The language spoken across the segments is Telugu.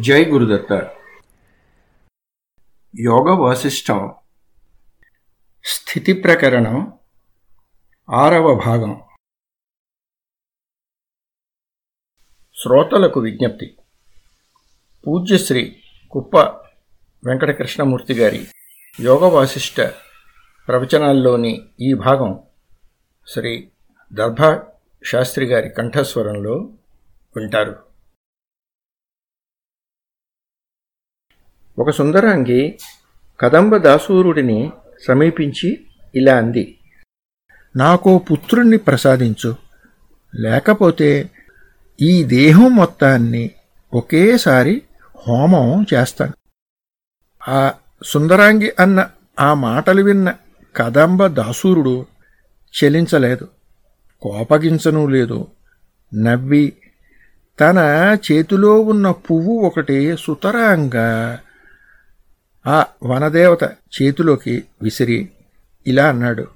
జై గురుదత్త యోగ వాసిష్టం స్థితి ప్రకరణం ఆరవ భాగం. శ్రోతలకు విజ్ఞప్తి. పూజ్యశ్రీ కుప్ప వెంకటకృష్ణమూర్తి గారి యోగ వాసిష్ట ప్రవచనాల్లోని ఈ భాగం శ్రీ దర్భా శాస్త్రి గారి కంఠస్వరంలో వింటారు. ఒక సుందరాంగి కదంబ దాసూరుడిని సమీపించి ఇలా అంది. నాకో పుత్రుణ్ణి ప్రసాదించు. లేకపోతే ఈ దేహం మొత్తాన్ని ఒకేసారి హోమం చేస్తాను. ఆ సుందరాంగి అన్న ఆ మాటలు విన్న కదంబ దాసూరుడు చెలించలేదు కోపగించను లేదు. నవ్వి తన చేతిలో ఉన్న పువ్వు ఒకటి సుతరాంగా ఆ వనదేవత చేతిలోకి విసిరి ఇలా అన్నాడు.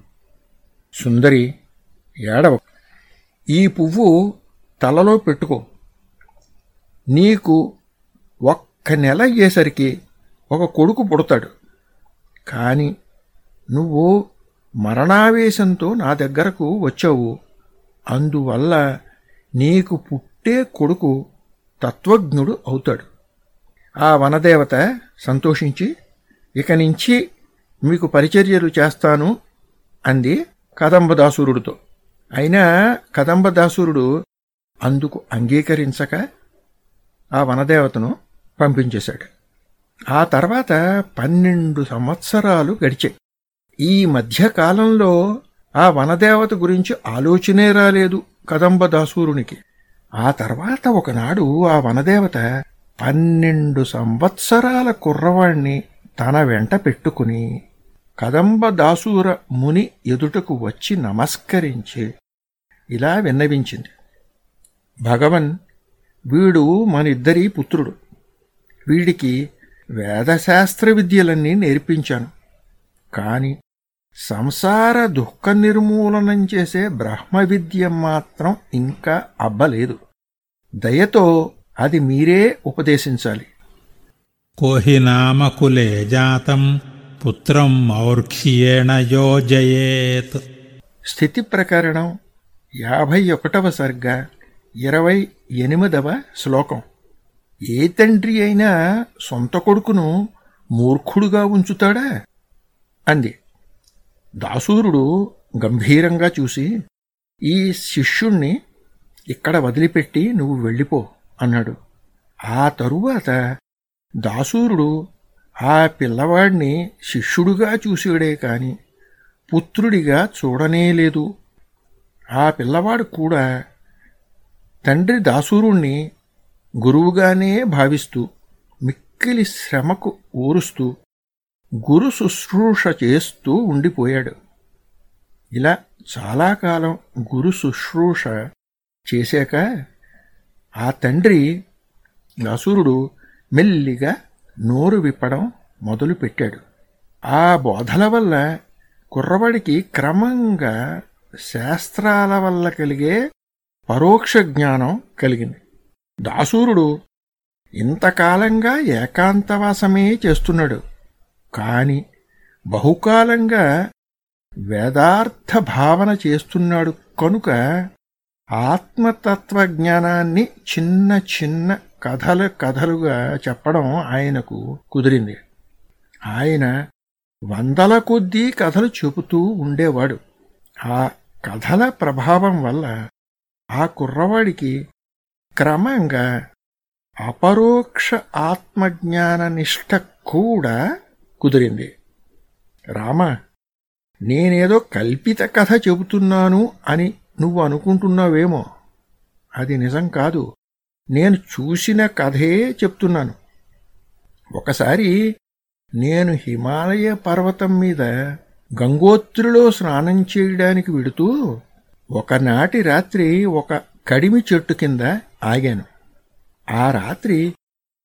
సుందరి ఏడవ. ఈ పువ్వు తలలో పెట్టుకో. నీకు ఒక్క నెల అయ్యేసరికి ఒక కొడుకు పుడతాడు. కానీ నువ్వు మరణావేశంతో నా దగ్గరకు వచ్చావు. అందువల్ల నీకు పుట్టే కొడుకు తత్వజ్ఞుడు అవుతాడు. ఆ వనదేవత సంతోషించి ఇక నుంచి మీకు పరిచర్యలు చేస్తాను అంది కదంబదాసురుడితో. అయినా కదంబదాసురుడు అందుకు అంగీకరించక ఆ వనదేవతను పంపించేశాడు ఆ తర్వాత పన్నెండు సంవత్సరాలు గడిచాయి. ఈ మధ్యకాలంలో ఆ వనదేవత గురించి ఆలోచనే రాలేదు కదంబదాసూరునికి. ఆ తర్వాత ఒకనాడు ఆ వనదేవత పన్నెండు సంవత్సరాల కుర్రవాణ్ణి తన వెంట పెట్టుకుని కదంబదాసూర ముని ఎదుటకు వచ్చి నమస్కరించి ఇలా విన్నవించింది. భగవన్ వీడు మనిద్దరి పుత్రుడు. వీడికి వేదశాస్త్ర విద్యలన్నీ నేర్పించాను. కాని సంసార దుఃఖ నిర్మూలనం చేసే బ్రహ్మ విద్య మాత్రం ఇంకా అబ్బలేదు. దయతో అది మీరే ఉపదేశించాలి. కోహి నామకులే జాతం పుత్రం మౌర్ఖ్యేణ యోజయేత్. స్థితి ప్రకరణం యాభై ఒకటవ సర్గ ఇరవై ఎనిమిదవ శ్లోకం. ఏ తండ్రి అయినా సొంత కొడుకును మూర్ఖుడుగా ఉంచుతాడా? అంది. దాసూరుడు గంభీరంగా చూసి ఈ శిష్యుణ్ణి ఇక్కడ వదిలిపెట్టి నువ్వు వెళ్ళిపో. అన్నాడు. ఆ తరువాత దాసూరుడు ఆ పిల్లవాడిని శిష్యుడుగా చూసాడే కాని పుత్రుడిగా చూడనేలేదు ఆ పిల్లవాడు కూడా తండ్రి దాసూరుణ్ణి గురువుగానే భావిస్తూ మిక్కిలి శ్రమకు ఊరుస్తూ గురు శుశ్రూష చేస్తూ ఉండిపోయాడు. ఇలా చాలా కాలం గురు శుశ్రూష చేశాక ఆ తండ్రి అసురుడు మెల్లిగా నోరు విప్పడం మొదలుపెట్టాడు. ఆ బోధల వల్ల కుర్రవాడికి క్రమంగా శాస్త్రాల వల్ల కలిగే పరోక్ష జ్ఞానం కలిగింది. దాసూరుడు ఇంతకాలంగా ఏకాంతవాసమే చేస్తున్నాడు. కాని బహుకాలంగా వేదార్థ భావన చేస్తున్నాడు. కనుక ఆత్మతత్వజ్ఞానాన్ని చిన్న చిన్న కథలు కథలుగా చెప్పడం ఆయనకు కుదిరింది. ఆయన వందల కొద్దీ కథలు చెబుతూ ఉండేవాడు. ఆ కథల ప్రభావం వల్ల ఆ కుర్రవాడికి క్రమంగా అపరోక్ష ఆత్మజ్ఞాన నిష్ట కూడా కుదిరింది. రామ నేనేదో కల్పిత కథ చెబుతున్నాను అని నువ్వు అనుకుంటున్నావేమో? అది నిజం కాదు. నేను చూసిన కథే చెప్తున్నాను. ఒకసారి నేను హిమాలయ పర్వతం మీద గంగోత్రిలో స్నానం చేయడానికి విడుతూ ఒకనాటి రాత్రి ఒక కడిమి చెట్టు కింద ఆగాను. ఆ రాత్రి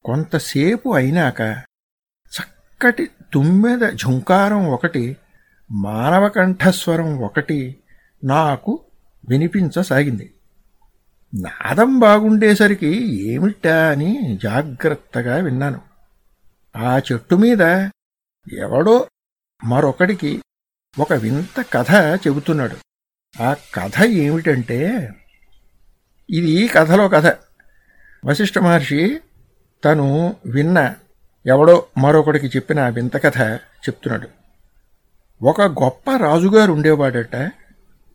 కొంతసేపు అయినాక చక్కటి తుమ్మెద ఝుంకారం ఒకటి మానవ కంఠస్వరం ఒకటి నాకు వినిపించసాగింది నాదం బాగుండేసరికి ఏమిటా అని జాగ్రత్తగా విన్నాను. ఆ చెట్టు మీద ఎవడో మరొకడికి ఒక వింత కథ చెబుతున్నాడు. ఆ కథ ఏమిటంటే ఇది కథలో కథ. వశిష్ఠ మహర్షి తను విన్న ఎవడో మరొకడికి చెప్పిన ఆ వింత కథ చెప్తున్నాడు. ఒక గొప్ప రాజుగారు ఉండేవాడట.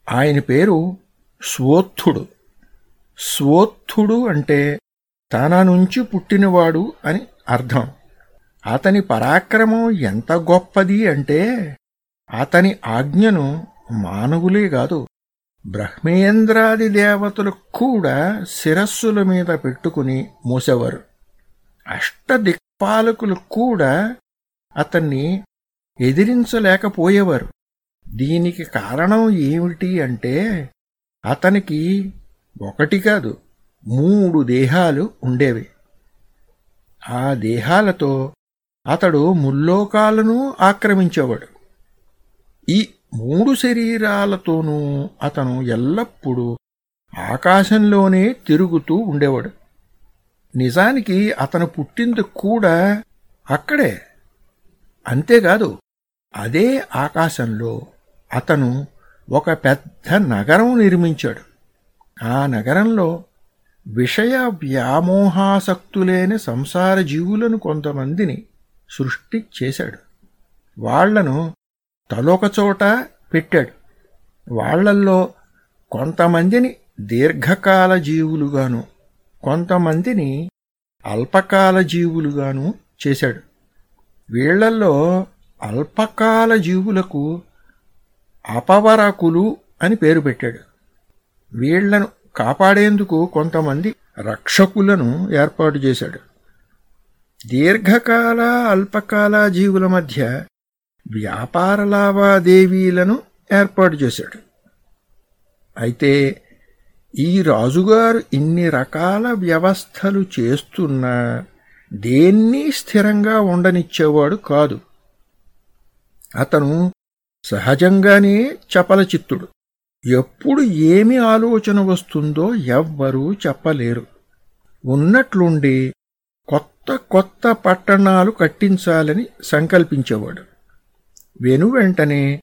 ఆయన పేరు స్వోత్థుడు స్వోత్థుడు అంటే తన నుంచి పుట్టినవాడు అని అర్థం. అతని పరాక్రమం ఎంత గొప్పది అంటే అతని ఆజ్ఞను మానవులే కాదు బ్రహ్మేంద్రాది దేవతలు కూడా శిరస్సుల మీద పెట్టుకుని మూసేవారు. అష్టదిక్పాలకులు కూడా అతన్ని ఎదిరించలేకపోయేవారు. దీనికి కారణం ఏమిటి అంటే అతనికి ఒకటి కాదు మూడు దేహాలు ఉండేవి. ఆ దేహాలతో అతడు ముల్లోకాలను ఆక్రమించేవాడు. ఈ మూడు శరీరాలతోనూ అతను ఎల్లప్పుడూ ఆకాశంలోనే తిరుగుతూ ఉండేవాడు. నిజానికి అతను పుట్టింది కూడా అక్కడే. అంతేకాదు అదే ఆకాశంలో అతను ఒక పెద్ద నగరం నిర్మించాడు. ఆ నగరంలో విషయ వ్యామోహాసక్తులేని సంసార జీవులను కొంతమందిని సృష్టి చేశాడు. వాళ్ళను తలొక చోట పెట్టాడు. వాళ్ళల్లో కొంతమందిని దీర్ఘకాల జీవులుగాను కొంతమందిని అల్పకాల జీవులుగాను చేశాడు. వీళ్ళల్లో అల్పకాల జీవులకు అపవరకులు అని పేరు పెట్టాడు. వీళ్ళను కాపాడేందుకు కొంతమంది రక్షకులను ఏర్పాటు చేశాడు. దీర్ఘకాల అల్పకాల జీవుల మధ్య వ్యాపార లావాదేవీలను ఏర్పాటు చేశాడు. అయితే ఈ రాజుగారు ఇన్ని రకాల వ్యవస్థలు చేస్తున్నా దేన్ని స్థిరంగా ఉండనిచ్చేవాడు కాదు. అతను సహజంగానే చపలచిత్తుడు. ఎప్పుడు ఏమి ఆలోచన వస్తుందో ఎవ్వరూ చెప్పలేరు. ఉన్నట్లుండి కొత్త కొత్త పట్టణాలు కట్టించాలని సంకల్పించేవాడు. వెనువెంటనే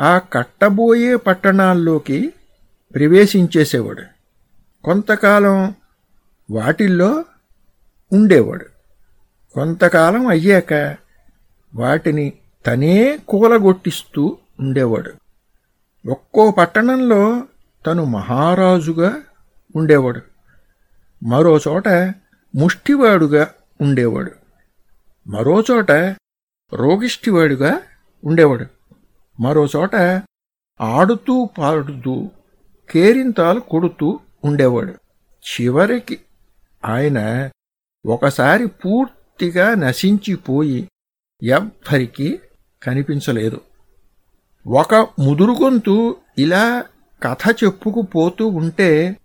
ఆ కట్టబోయే పట్టణాల్లోకి ప్రవేశించేసేవాడు. కొంతకాలం వాటిల్లో ఉండేవాడు. కొంతకాలం అయ్యాక వాటిని తనే కూలగొట్టిస్తూ ఉండేవాడు. ఒక్కో పట్టణంలో తను మహారాజుగా ఉండేవాడు. మరో చోట ముష్టివాడుగా ఉండేవాడు. మరో చోట రోగిష్టివాడుగా ఉండేవాడు. మరో చోట ఆడుతూ పాడుతూ కేరింతాలు కొడుతూ ఉండేవాడు. చివరికి ఆయన ఒకసారి పూర్తిగా నశించిపోయి ఎవ్వరికీ కనిపించలేదు. ఒక ముదురుగొంతు ఇలా కథ చెప్పుకుపోతూ ఉంటే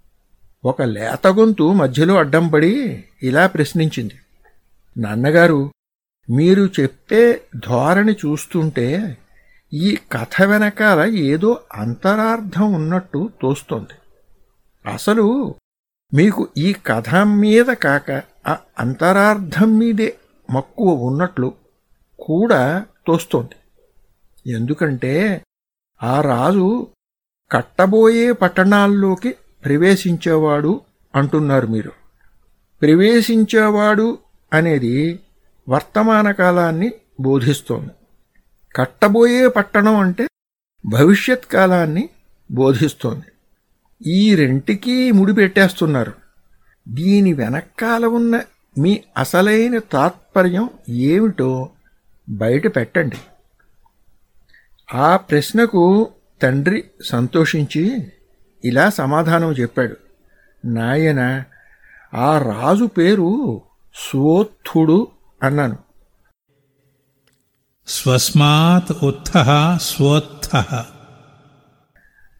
ఒక లేత గొంతు మధ్యలో అడ్డంపడి ఇలా ప్రశ్నించింది. నాన్నగారు మీరు చెప్పే ధోరణి చూస్తుంటే ఈ కథ వెనకాల ఏదో అంతరార్థం ఉన్నట్టు తోస్తోంది. అసలు మీకు ఈ కథ మీద కాక ఆ అంతరార్థం మీదే మక్కువ ఉన్నట్లు కూడా తోస్తోంది. ఎందుకంటే ఆ రాజు కట్టబోయే పట్టణాల్లోకి ప్రవేశించేవాడు అంటున్నారు మీరు. ప్రవేశించేవాడు అనేది వర్తమాన కాలాన్ని బోధిస్తోంది. కట్టబోయే పట్టణం అంటే భవిష్యత్ కాలాన్ని బోధిస్తోంది. ఈ రెంటికి ముడిపెట్టేస్తున్నారు దీని వెనక్కాల ఉన్న మీ అసలైన తాత్పర్యం ఏమిటో బయట పెట్టండి. ఆ ప్రశ్నకు తండ్రి సంతోషించి ఇలా సమాధానం చెప్పాడు. నాయన ఆ రాజు పేరు స్వోత్థుడు అన్నాను. స్వస్మాత్ ఉత్థ స్వోత్థ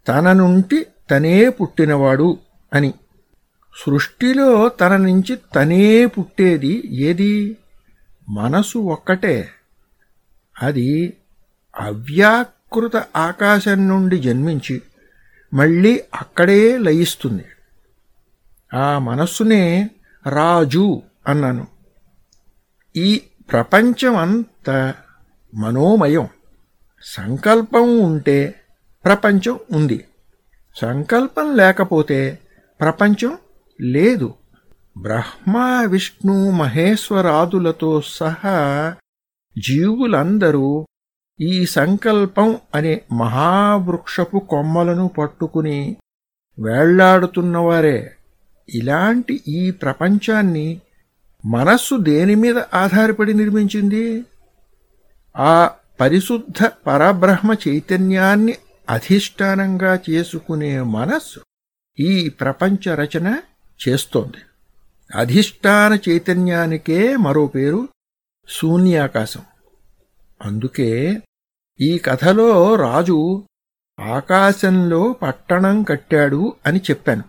తన నుండి తనే పుట్టినవాడు అని. సృష్టిలో తన నుంచి తనే పుట్టేది ఏది? మనసు ఒక్కటే. అది అవ్యాకృత ఆకాశం నుండి జన్మించి మళ్ళీ అక్కడే లయిస్తుంది. ఆ మనస్సునే రాజు అన్నాను. ఈ ప్రపంచం అంతా మనోమయం. సంకల్పం ఉంటే ప్రపంచం ఉంది. సంకల్పం లేకపోతే ప్రపంచం లేదు. బ్రహ్మ విష్ణు మహేశ్వరాదులతో సహా జీవులందరూ ఈ సంకల్పం అనే మహావృక్షపు కొమ్మలను పట్టుకుని వేళ్ళాడుతున్నవారే. ఇలాంటి ఈ ప్రపంచాన్ని మనస్సు దేని మీద ఆధారపడి నిర్మించింది? ఆ పరిశుద్ధ పరబ్రహ్మ చైతన్యాన్ని అధిష్టానంగా చేసుకునే మనస్సు ఈ ప్రపంచ రచన చేస్తోంది. అధిష్టాన చైతన్యానికే మరో పేరు శూన్యాకాశం. అందుకే ఈ కథలో రాజు ఆకాశంలో పట్టణం కట్టాడు అని చెప్పాను.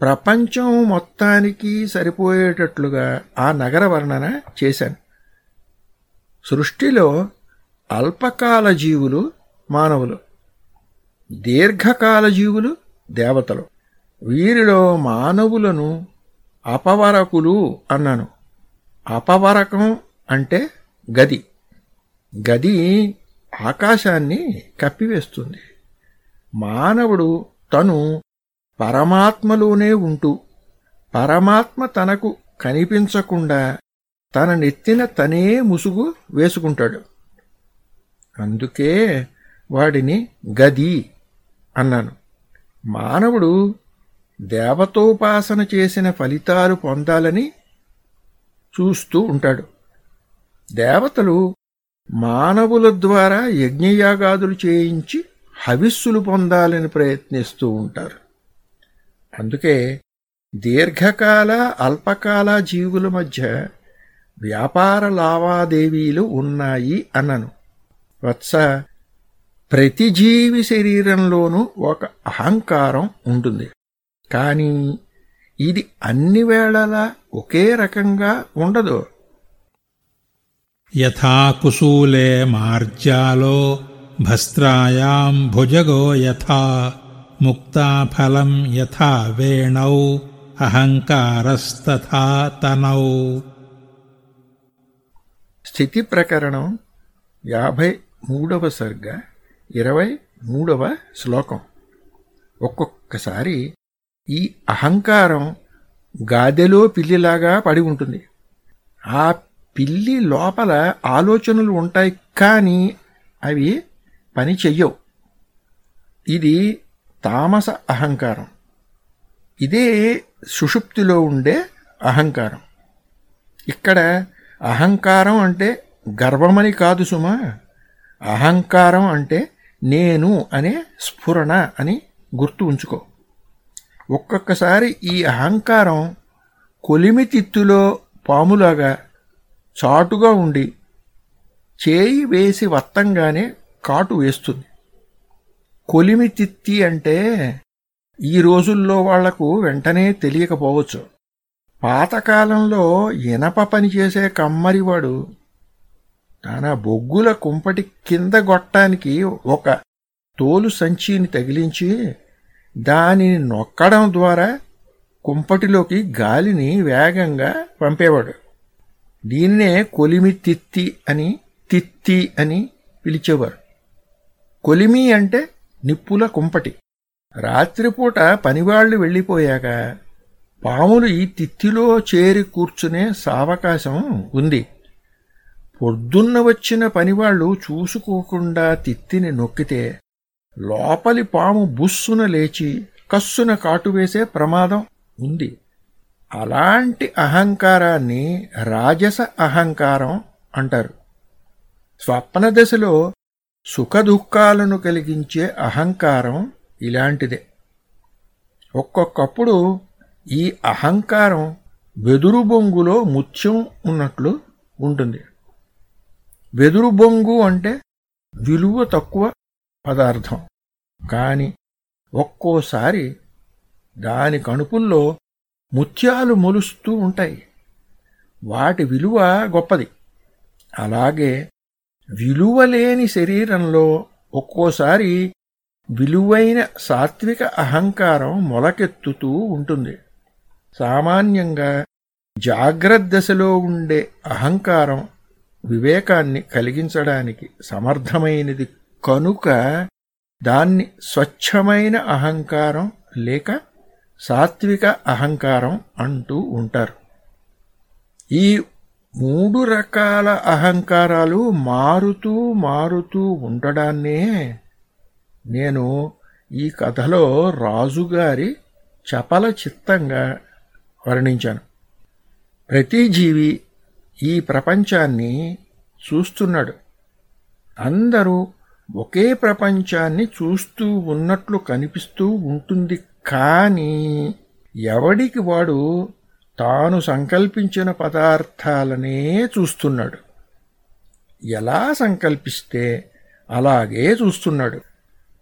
ప్రపంచం మొత్తానికి సరిపోయేటట్లుగా ఆ నగర వర్ణన చేశాను. సృష్టిలో అల్పకాల జీవులు మానవులు దీర్ఘకాల జీవులు దేవతలు. వీరిలో మానవులను అపవరకులు అన్నాను. అపవరకం అంటే గది. గది ఆకాశాన్ని కప్పివేస్తుంది. మానవుడు తను పరమాత్మలోనే ఉంటూ పరమాత్మ తనకు కనిపించకుండా తన నెత్తిన తనే ముసుగు వేసుకుంటాడు. అందుకే వాడిని గది అన్నాను. మానవుడు దేవతోపాసన చేసిన ఫలితాలు పొందాలని చూస్తూ ఉంటాడు. దేవతలు మానవుల ద్వారా యజ్ఞయాగాదులు చేయించి హవిస్సులు పొందాలని ప్రయత్నిస్తూ ఉంటారు. అందుకే దీర్ఘకాల అల్పకాల జీవుల మధ్య వ్యాపార లావాదేవీలు ఉన్నాయి అన్నను వత్స ప్రతి జీవి శరీరంలోనూ ఒక అహంకారం ఉంటుంది. కానీ ఇది అన్ని వేళలా ఒకే రకంగా ఉండదు. యథా కుశూలే మార్జాలో భస్త్రాయాం భుజగో యథా ముక్తాఫలం యథా వేణౌ అహంకారస్తథా తనౌ. స్థితి ప్రకరణం యాభై మూడవ సర్గ ఇరవై మూడవ శ్లోకం. ఒక్కొక్కసారి ఈ అహంకారం గాదెలో పిల్లిలాగా పడి ఉంటుంది. ఆ పిల్లి లోపల ఆలోచనలు ఉంటాయి కానీ అవి పని చెయ్యవు. ఇది తామస అహంకారం. ఇదే సుషుప్తిలో ఉండే అహంకారం. ఇక్కడ అహంకారం అంటే గర్వమని కాదు సుమా. అహంకారం అంటే నేను అనే స్ఫురణ అని గుర్తు ఉంచుకో. ఒక్కొక్కసారి ఈ అహంకారం కొలిమితిత్తులో పాములాగా చాటుగా ఉండి చేయి వేసి వత్తంగానే కాటు వేస్తుంది. కొలిమితిత్తి అంటే ఈ రోజుల్లో వాళ్ళకు వెంటనే తెలియకపోవచ్చు. పాతకాలంలో ఇనప పనిచేసే కమ్మరివాడు తన బొగ్గుల కుంపటి కింద గొట్టానికి ఒక తోలు సంచిని తగిలించి దానిని నొక్కడం ద్వారా కుంపటిలోకి గాలిని వేగంగా పంపేవాడు. దీన్నే కొలిమి తిత్తి అని తిత్తి అని పిలిచేవారు. కొలిమి అంటే నిప్పుల కుంపటి. రాత్రిపూట పనివాళ్ళు వెళ్ళిపోయాక పాములు ఈ తిత్తిలో చేరి కూర్చునే సావకాశం ఉంది. పొద్దున్న వచ్చిన పనివాళ్ళు చూసుకోకుండా తిత్తిని నొక్కితే లోపలి పాము బుస్సున లేచి కస్సున కాటువేసే ప్రమాదం ఉంది. అలాంటి అహంకారాన్ని రాజస అహంకారం అంటారు. స్వప్న దశలో సుఖదుఖాలను కలిగించే అహంకారం ఇలాంటిదే. ఒక్కొక్కప్పుడు ఈ అహంకారం వెదురు బొంగులో ముత్యం ఉన్నట్లు ఉంటుంది. వెదురు బొంగు అంటే విలువ తక్కువ పదార్థం. కాని ఒక్కోసారి దాని కణుపుల్లో ముత్యాలు మొలుస్తూ ఉంటాయి. వాటి విలువ గొప్పది. అలాగే విలువలేని శరీరంలో ఒక్కోసారి విలువైన సాత్విక అహంకారం మొలకెత్తుతూ ఉంటుంది. సామాన్యంగా జాగ్రత్త దశలో ఉండే అహంకారం వివేకాన్ని కలిగించడానికి సమర్థమైనది. కనుక దాన్ని స్వచ్ఛమైన అహంకారం లేక సాత్విక అహంకారం అంటూ ఉంటారు. ఈ మూడు రకాల అహంకారాలు మారుతూ మారుతూ ఉండడాన్నే నేను ఈ కథలో రాజుగారి చపల చిత్తంగా వర్ణించాను. ప్రతి జీవి ఈ ప్రపంచాన్ని చూస్తున్నాడు. అందరూ ఒకే ప్రపంచాన్ని చూస్తూ ఉన్నట్లు కనిపిస్తూ ఉంటుంది కానీ ఎవడికి వాడు తాను సంకల్పించిన పదార్థాలనే చూస్తున్నాడు. ఎలా సంకల్పిస్తే అలాగే చూస్తున్నాడు.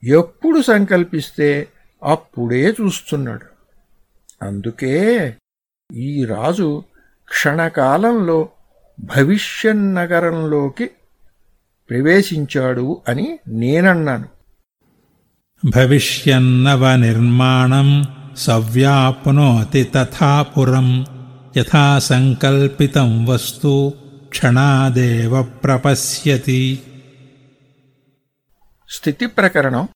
ఎప్పుడు సంకల్పిస్తే అప్పుడే చూస్తున్నాడు. అందుకే ఈ రాజు క్షణకాలంలో భవిష్యన్నగరంలోకి ప్రవేశించాడు అని నేనన్నాను. భవిష్యన్నవనిర్మాణం సవ్యాప్నోతి తథా పురం యథా సంకల్పితం వస్తు క్షణాదేవ ప్రపశ్యతి స్థితి ప్రకరణం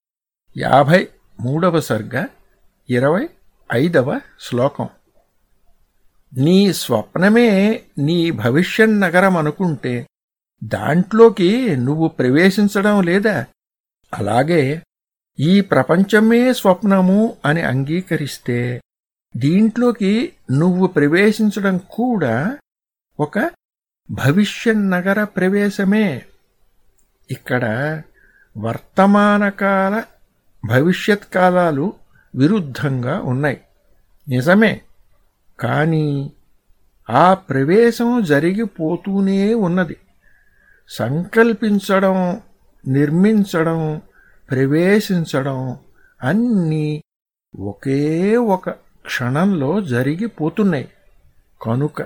యాభై మూడవ సర్గ ఇరవై ఐదవ శ్లోకం నీ స్వప్నమే నీ భవిష్యన్నగరం అనుకుంటే దాంట్లోకి నువ్వు ప్రవేశించడం లేదా? అలాగే ఈ ప్రపంచమే స్వప్నము అని అంగీకరిస్తే దీంట్లోకి నువ్వు ప్రవేశించడం కూడా ఒక భవిష్యన్నగర ప్రవేశమే. ఇక్కడ వర్తమానకాల భవిష్యత్ కాలాలు విరుద్ధంగా ఉన్నాయి. నిజమే. కానీ ఆ ప్రవేశం జరిగిపోతూనే ఉన్నది. సంకల్పించడం నిర్మించడం ప్రవేశించడం అన్నీ ఒకే ఒక క్షణంలో జరిగిపోతున్నాయి. కనుక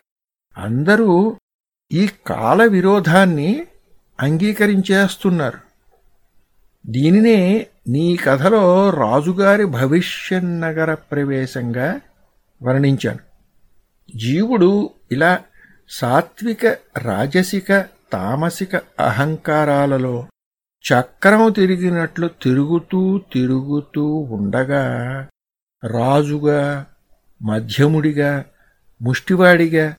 అందరూ ఈ కాల విరోధాన్ని అంగీకరించేస్తున్నారు. దీనినే నీ కథలో రాజుగారి భవిష్యన్నగర ప్రవేశంగా వర్ణించాను. జీవుడు ఇలా సాత్విక రాజసిక తామసిక అహంకారాలలో చక్రం తిరిగినట్లు తిరుగుతూ తిరుగుతూ ఉండగా రాజుగా మధ్యముడిగా ముష్టివాడిగా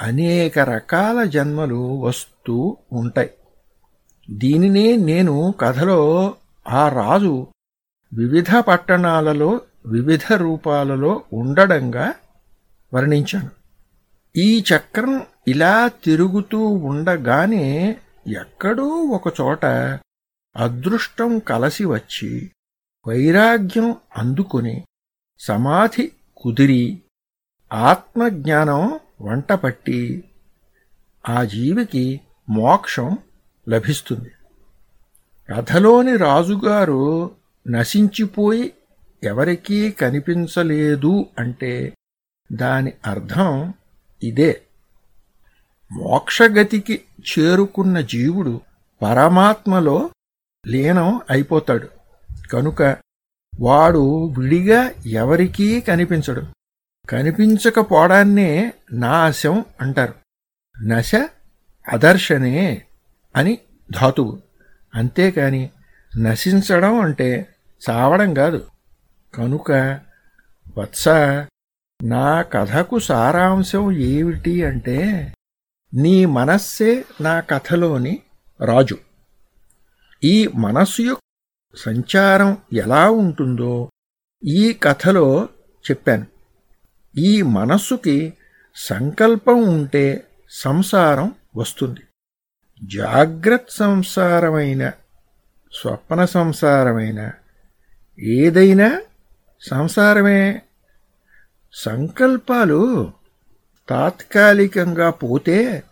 అనేక రకాల జన్మలు వస్తూ ఉంటాయి. దీనినే నేను కథలో ఆ రాజు వివిధ పట్టణాలలో వివిధ రూపాలలో ఉండడంగా వర్ణించాను. ఈ చక్రం ఇలా తిరుగుతూ ఉండగానే ఎక్కడో ఒకచోట అదృష్టం కలసి వచ్చి వైరాగ్యం అందుకుని సమాధి కుదిరి ఆత్మజ్ఞానం వంటపట్టి ఆ జీవికి మోక్షం లభిస్తుంది. కథలోని రాజుగారు నశించిపోయి ఎవరికీ కనిపించలేదు అంటే దాని అర్థం ఇదే. మోక్షగతికి చేరుకున్న జీవుడు పరమాత్మలో లీనం అయిపోతాడు. కనుక వాడు విడిగా ఎవరికీ కనిపించడు. కనిపించకపోవడాన్నే నాశం అంటారు. నశ అదర్శనే అని ధాతువు. అంతేకాని నశించడం అంటే చావడం కాదు. కనుక వత్స నా కథకు సారాంశం ఏమిటి అంటే నీ మనస్సే నా కథలోని రాజు. ఈ మనస్సు యొక్క సంచారం ఎలా ఉంటుందో ఈ కథలో చెప్పాను. ఈ మనస్సుకి సంకల్పం ఉంటే సంసారం వస్తుంది. జాగ్రత్త సంసారమైన స్వప్న సంసారమైన ఏదైనా సంసారమే. సంకల్పాలు తాత్కాలికంగా పోతే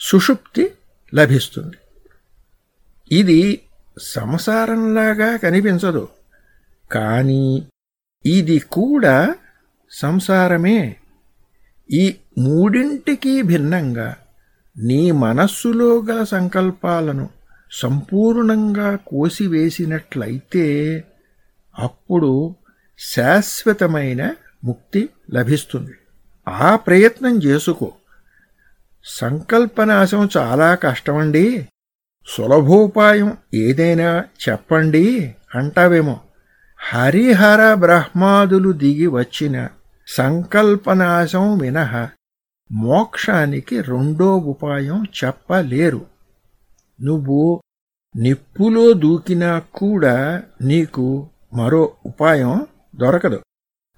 సుషుప్తి లభిస్తుంది. ఇది సంసారంలాగా కనిపించదు. కానీ ఇది కూడా సంసారమే. ఈ మూడింటికి భిన్నంగా నీ మనస్సులో గల సంకల్పాలను సంపూర్ణంగా కోసివేసినట్లయితే అప్పుడు శాశ్వతమైన ముక్తి లభిస్తుంది. ఆ ప్రయత్నం చేసుకో. సంకల్పనాశం చాలా కష్టమండి. సులభోపాయం ఏదైనా చెప్పండి అంటావేమో. హరిహర బ్రహ్మాదులు దిగి వచ్చిన సంకల్పనాశం మినహ మోక్షానికి రెండో ఉపాయం చెప్పలేరు. నువ్వు నిప్పులో దూకినా కూడా నీకు మరో ఉపాయం దొరకదు.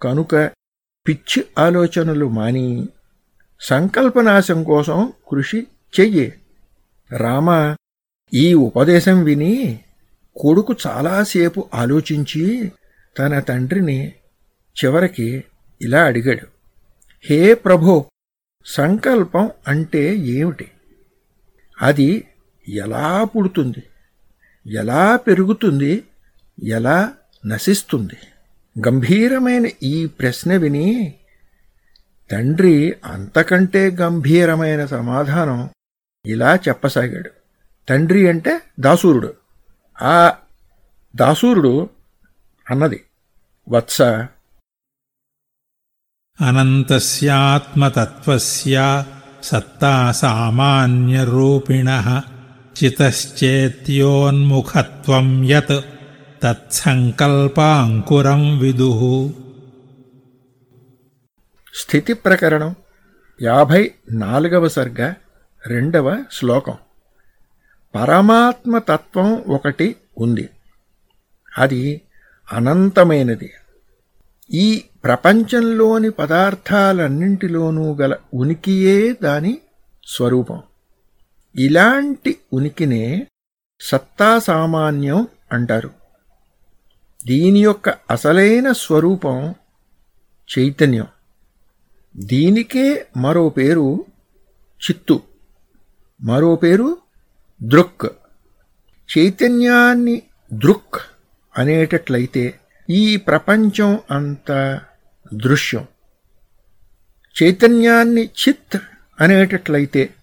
కనుక పిచ్చి ఆలోచనలు మాని సంకల్పనాశం కోసం కృషి చెయ్యి. రామ ఈ ఉపదేశం విని కొడుకు చాలాసేపు ఆలోచించి తన తండ్రిని చివరికి ఇలా అడిగాడు. హే ప్రభో సంకల్పం అంటే ఏమిటి? అది ఎలా పుడుతుంది? ఎలా పెరుగుతుంది? ఎలా నశిస్తుంది? గంభీరమైన ఈ ప్రశ్న విని తండ్రి అంతకంటే గంభీరమైన సమాధానం ఇలా చెప్పసాగాడు. తండ్రి అంటే దాసూరుడు. ఆ దాసూరుడు అన్నది. వత్స. అనంతస్యాత్మతత్వస్య సత్తా సామాన్యరూపిణః చితశ్చేత్యోన్ముఖత్వం యత్ తత్సంకల్పాంకురం విదుః. స్థితి ప్రకరణం యాభై నాలుగవ సర్గ రెండవ శ్లోకం. పరమాత్మ తత్వం ఒకటి ఉంది. అది అనంతమైనది. ఈ ప్రపంచంలోని పదార్థాలన్నింటిలోనూ గల ఉనికియే దాని స్వరూపం. ఇలాంటి ఉనికినే సత్తా సామాన్యం అంటారు. దీని యొక్క అసలైన స్వరూపం చైతన్యం. దీనికే మరో పేరు చిత్తు. మరో పేరు దృక్. చైతన్యాన్ని దృక్ అనేటట్లయితే ఈ ప్రపంచం అంత దృశ్యం. చైతన్యాన్ని చిత్ అనేటట్లయితే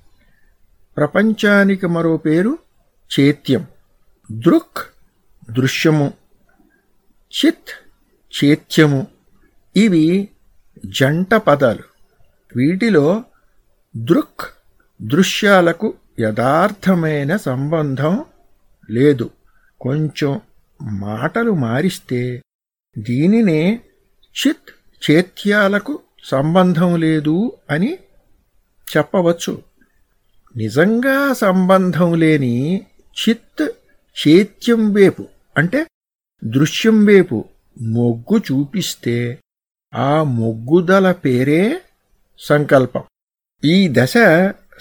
ప్రపంచానికి మరో పేరు చేత్యం. దృక్ దృశ్యము చిత్ చేత్యము. ఇవి జంట పదాలు. వీటిలో దృక్ దృశ్యాలకు యథార్థమైన సంబంధం లేదు. కొంచెం మాటలు మారిస్తే దీనినే చిత్ చేత్యాలకు సంబంధం లేదు అని చెప్పవచ్చు. నిజంగా సంబంధం లేని చిత్ చేత్యం వేపు అంటే దృశ్యం వేపు మొగ్గు చూపిస్తే ఆ మొగ్గుదల పేరే సంకల్పం. ఈ దశ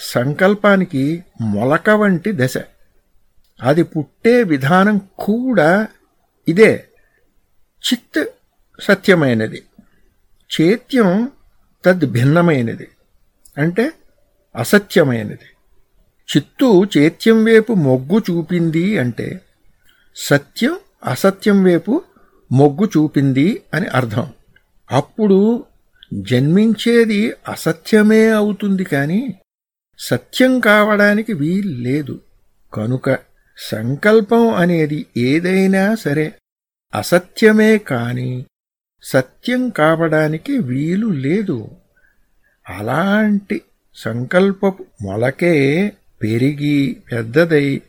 సంకల్పానికి మొలక వంటి దశ. అది పుట్టే విధానం కూడా ఇదే. చిత్ సత్యమైనది. చేత్యం తద్భిన్నమైనది అంటే అసత్యమైనది. చిత్తు చేత్యం వైపు మొగ్గు చూపింది అంటే సత్యం అసత్యం వైపు మొగ్గు చూపింది అని అర్థం. అప్పుడు జన్మించేది అసత్యమే అవుతుంది కానీ సత్యం కావడానికి వీలు లేదు కనుక సంకల్పం అనేది ఏదైనా సరే అసత్యమే కాని సత్యం కావడానికి వీలు లేదు. అలాంటి సంకల్పపు మొలకే పెరిగి పెద్దదై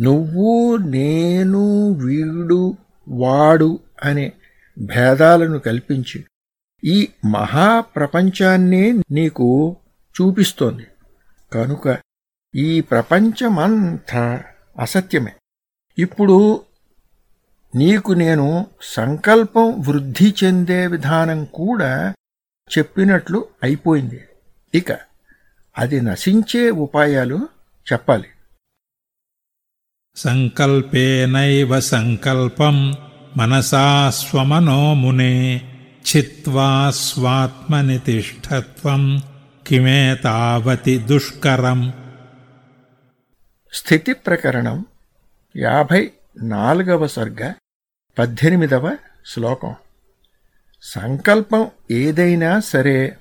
నువ్వు నేను వీడు వాడు అనే భేదాలను కల్పించి ఈ మహాప్రపంచాన్నే నీకు చూపిస్తోంది. కనుక ఈ ప్రపంచమంతా అసత్యమే. ఇప్పుడు నీకు నేను సంకల్పం వృద్ధి చెందే విధానం కూడా చెప్పినట్లు అయిపోయింది. ఇక అది నశించే ఉపాయాలు చెప్పాలి. సంకల్పేనైవ సంకల్పం మనసా చిత్వాస్వాత్మని చిత్వా స్వాత్మని తిష్టత్వం కిమే తావతి దుష్కరం స్థితి ప్రకరణం యాభై నాలుగవ సర్గ పద్దెనిమిదవ శ్లోకం. సంకల్పం ఏదైనా సరే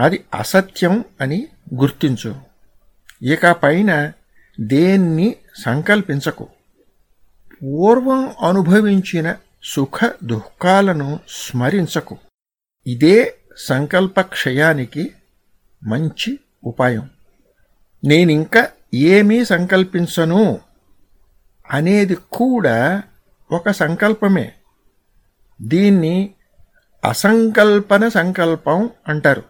అది అసత్యం అని గుర్తించు. ఇక పైన దేన్ని సంకల్పించకు. పూర్వం అనుభవించిన సుఖ దుఃఖాలను స్మరించకు. ఇదే సంకల్ప క్షయానికి మంచి ఉపాయం. నేనింక ఏమీ సంకల్పించను అనేది కూడా ఒక సంకల్పమే. దీన్ని అసంకల్పన సంకల్పం అంటారు.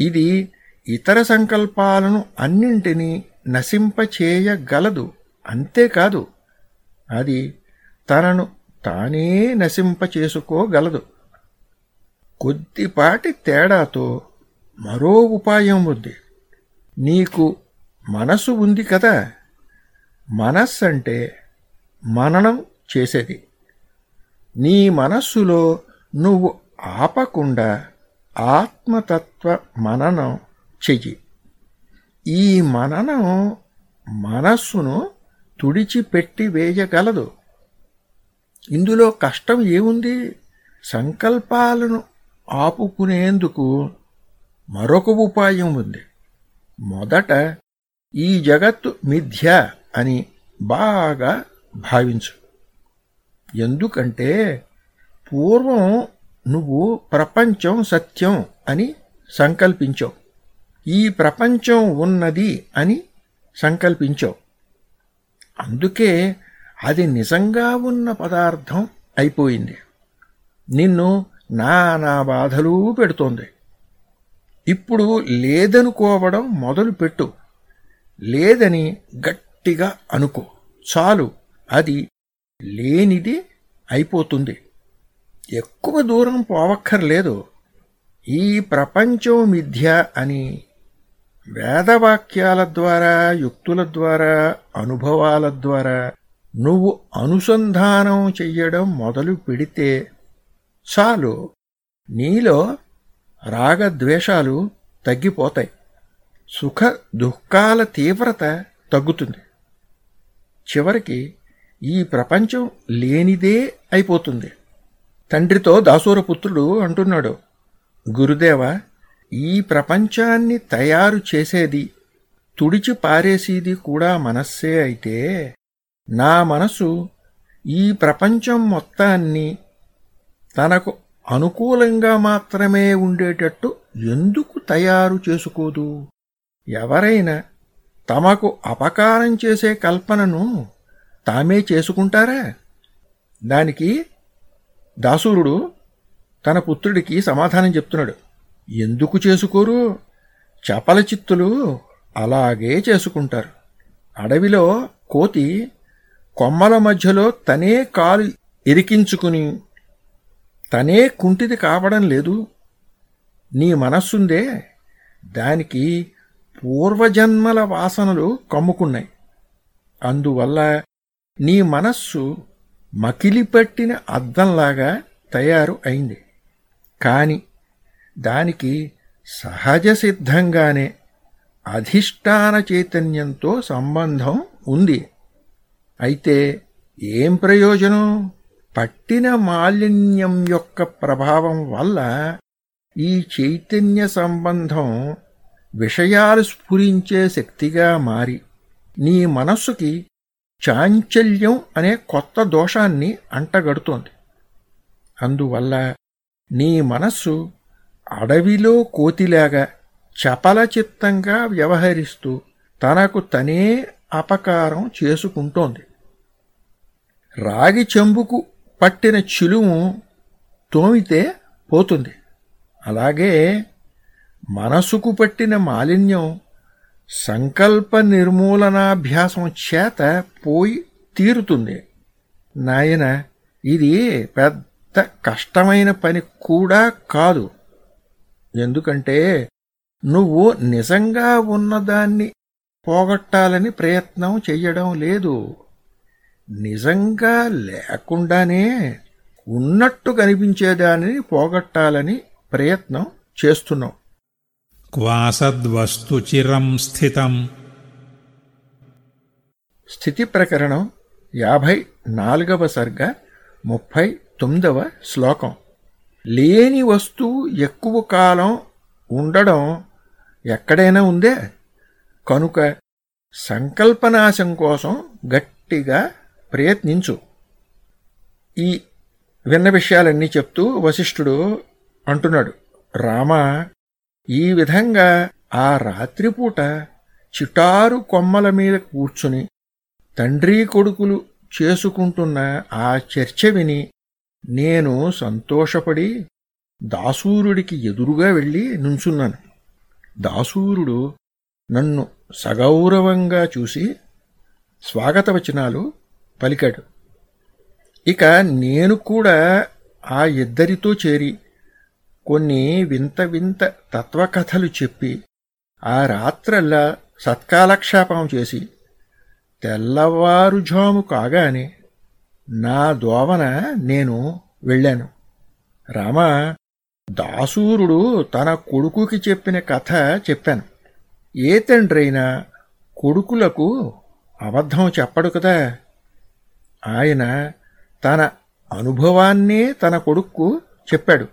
ఇది ఇతర సంకల్పాలను అన్నింటినీ నశింపచేయగలదు. అంతేకాదు అది తనను తానే నశింపచేసుకోగలదు. కొద్దిపాటి తేడాతో మరో ఉపాయం ఉంది. నీకు మనసు ఉంది కదా. మనస్సు అంటే మననం చేసేది. నీ మనస్సులో నువ్వు ఆపకుండా ఆత్మతత్వ మననం చెయ్యి. ఈ మననం మనస్సును తుడిచిపెట్టి వేయగలదు. ఇందులో కష్టం ఏముంది? సంకల్పాలను ఆపుకునేందుకు మరొక ఉపాయం ఉంది. మొదట ఈ జగత్తు మిథ్య అని బాగా భావించు. ఎందుకంటే పూర్వం నువ్వు ప్రపంచం సత్యం అని సంకల్పించావు. ఈ ప్రపంచం ఉన్నది అని సంకల్పించావు. అందుకే అది నిజంగా ఉన్న పదార్థం అయిపోయింది. నిన్ను నానా బాధలు పెడుతోంది. ఇప్పుడు లేదనుకోవడం మొదలుపెట్టు. లేదని గట్టిగా అనుకో. చాలు అది లేనిది అయిపోతుంది. ఎక్కువ దూరం పోవక్కర్లేదు. ఈ ప్రపంచం మిథ్య అని వేదవాక్యాల ద్వారా యుక్తుల ద్వారా అనుభవాల ద్వారా నువ్వు అనుసంధానం చెయ్యడం మొదలు పెడితే చాలు నీలో రాగద్వేషాలు తగ్గిపోతాయి. సుఖ దుఃఖాల తీవ్రత తగ్గుతుంది. చివరికి ఈ ప్రపంచం లేనిదే అయిపోతుంది. తండ్రితో దాసూరపుత్రుడు అంటున్నాడు గురుదేవ ఈ ప్రపంచాన్ని తయారు చేసేది తుడిచి పారేసేది కూడా మనస్సే అయితే నా మనసు ఈ ప్రపంచం మొత్తాన్ని తనకు అనుకూలంగా మాత్రమే ఉండేటట్టు ఎందుకు తయారు చేసుకోదు? ఎవరైనా తమకు అపకారం చేసే కల్పనను తామే చేసుకుంటారా? దానికి దాసురుడు తన పుత్రుడికి సమాధానం చెప్తున్నాడు. ఎందుకు చేసుకోరు? చపల చిత్తులు అలాగే చేసుకుంటారు. అడవిలో కోతి కొమ్మల మధ్యలో తనే కాలు ఇరికించుకుని తనే కుంటిది కావడం లేదు. నీ మనస్సుందే దానికి పూర్వజన్మల వాసనలు కమ్ముకున్నాయి. అందువల్ల నీ మనస్సు మకిలిపెట్టిన అద్దంలాగా తయారు అయింది. కాని దానికి సహజ సిద్ధంగానే అధిష్టాన చైతన్యంతో సంబంధం ఉంది. అయితే ఏం ప్రయోజనం? పట్టిన మాలిన్యం యొక్క ప్రభావం వల్ల ఈ చైతన్య సంబంధం విషయాలు స్ఫురించే శక్తిగా మారి నీ మనస్సుకి చాంచల్యం అనే కొత్త దోషాన్ని అంటగడుతోంది. అందువల్ల నీ మనస్సు అడవిలో కోతిలాగా చపలచిత్తంగా వ్యవహరిస్తూ తనకు తనే అపకారం చేసుకుంటోంది. రాగి చెంబుకు పట్టిన చిలుము తోమితే పోతుంది. అలాగే మనసుకు పట్టిన మాలిన్యం సంకల్ప నిర్మూలనాభ్యాసం చేత పోయి తీరుతుంది. నాయన ఇది పెద్ద కష్టమైన పని కూడా కాదు. ఎందుకంటే నువ్వు నిజంగా ఉన్నదాన్ని పోగొట్టాలని ప్రయత్నం చెయ్యడం లేదు. నిజంగా లేకుండానే ఉన్నట్టు కనిపించేదానిని పోగొట్టాలని ప్రయత్నం చేస్తున్నావు క్వాసద్వస్తు చిరం స్థితం. స్థితి ప్రకరణం యాభై నాలుగవ సర్గ ముప్పై తొమ్మిదవ శ్లోకం. లేని వస్తువు ఎక్కువ కాలం ఉండడం ఎక్కడైనా ఉందే? కనుక సంకల్పనాశం కోసం గట్టిగా ప్రయత్నించు. ఈ విన్న విషయాలన్నీ చెప్తూ వశిష్ఠుడు అంటున్నాడు. రామ ఈ విధంగా ఆ రాత్రిపూట చిటారు కొమ్మల మీద కూర్చుని తండ్రి కొడుకులు చేసుకుంటున్న ఆ చర్చ విని నేను సంతోషపడి దాసూరుడికి ఎదురుగా వెళ్ళి నుంచున్నాను. దాసూరుడు నన్ను సగౌరవంగా చూసి స్వాగతవచనాలు పలికాడు. ఇక నేను కూడా ఆ ఇద్దరితో చేరి కొన్ని వింత వింత తత్వకథలు చెప్పి ఆ రాత్రల్లా సత్కాలక్షేపం చేసి తెల్లవారుజాము కాగానే నా దోవన నేను వెళ్ళాను. రామ దాసూరుడు తన కొడుకుకి చెప్పిన కథ చెప్పాను. ఏ తండ్రైనా కొడుకులకు అబద్ధం చెప్పడు కదా? ఆయన తన అనుభవాన్నే తన కొడుక్కు చెప్పాడు.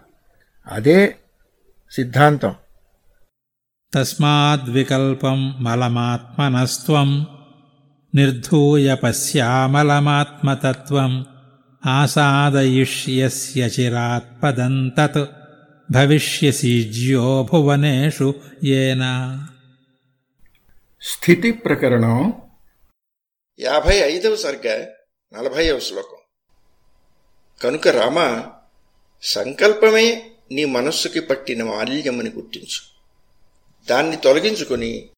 అదే సిద్ధాంతం. తస్మాద్వికల్పం మలమాత్మనస్త్వం నిర్ధూయ పశ్యామలమాత్మతత్వం ఆసాదయిష్యస్య చిరాత్పదం తత్ భవిష్యసి జ్యో భువనేషు ఏన. స్థితి ప్రకరణం యాభై ఐదవ సర్గ నలభైవ శ్లోకం. కనుక రామ సంకల్పమే నీ మనస్సుకి పట్టిన మాలిన్యమని గుర్తించు. దాన్ని తొలగించుకుని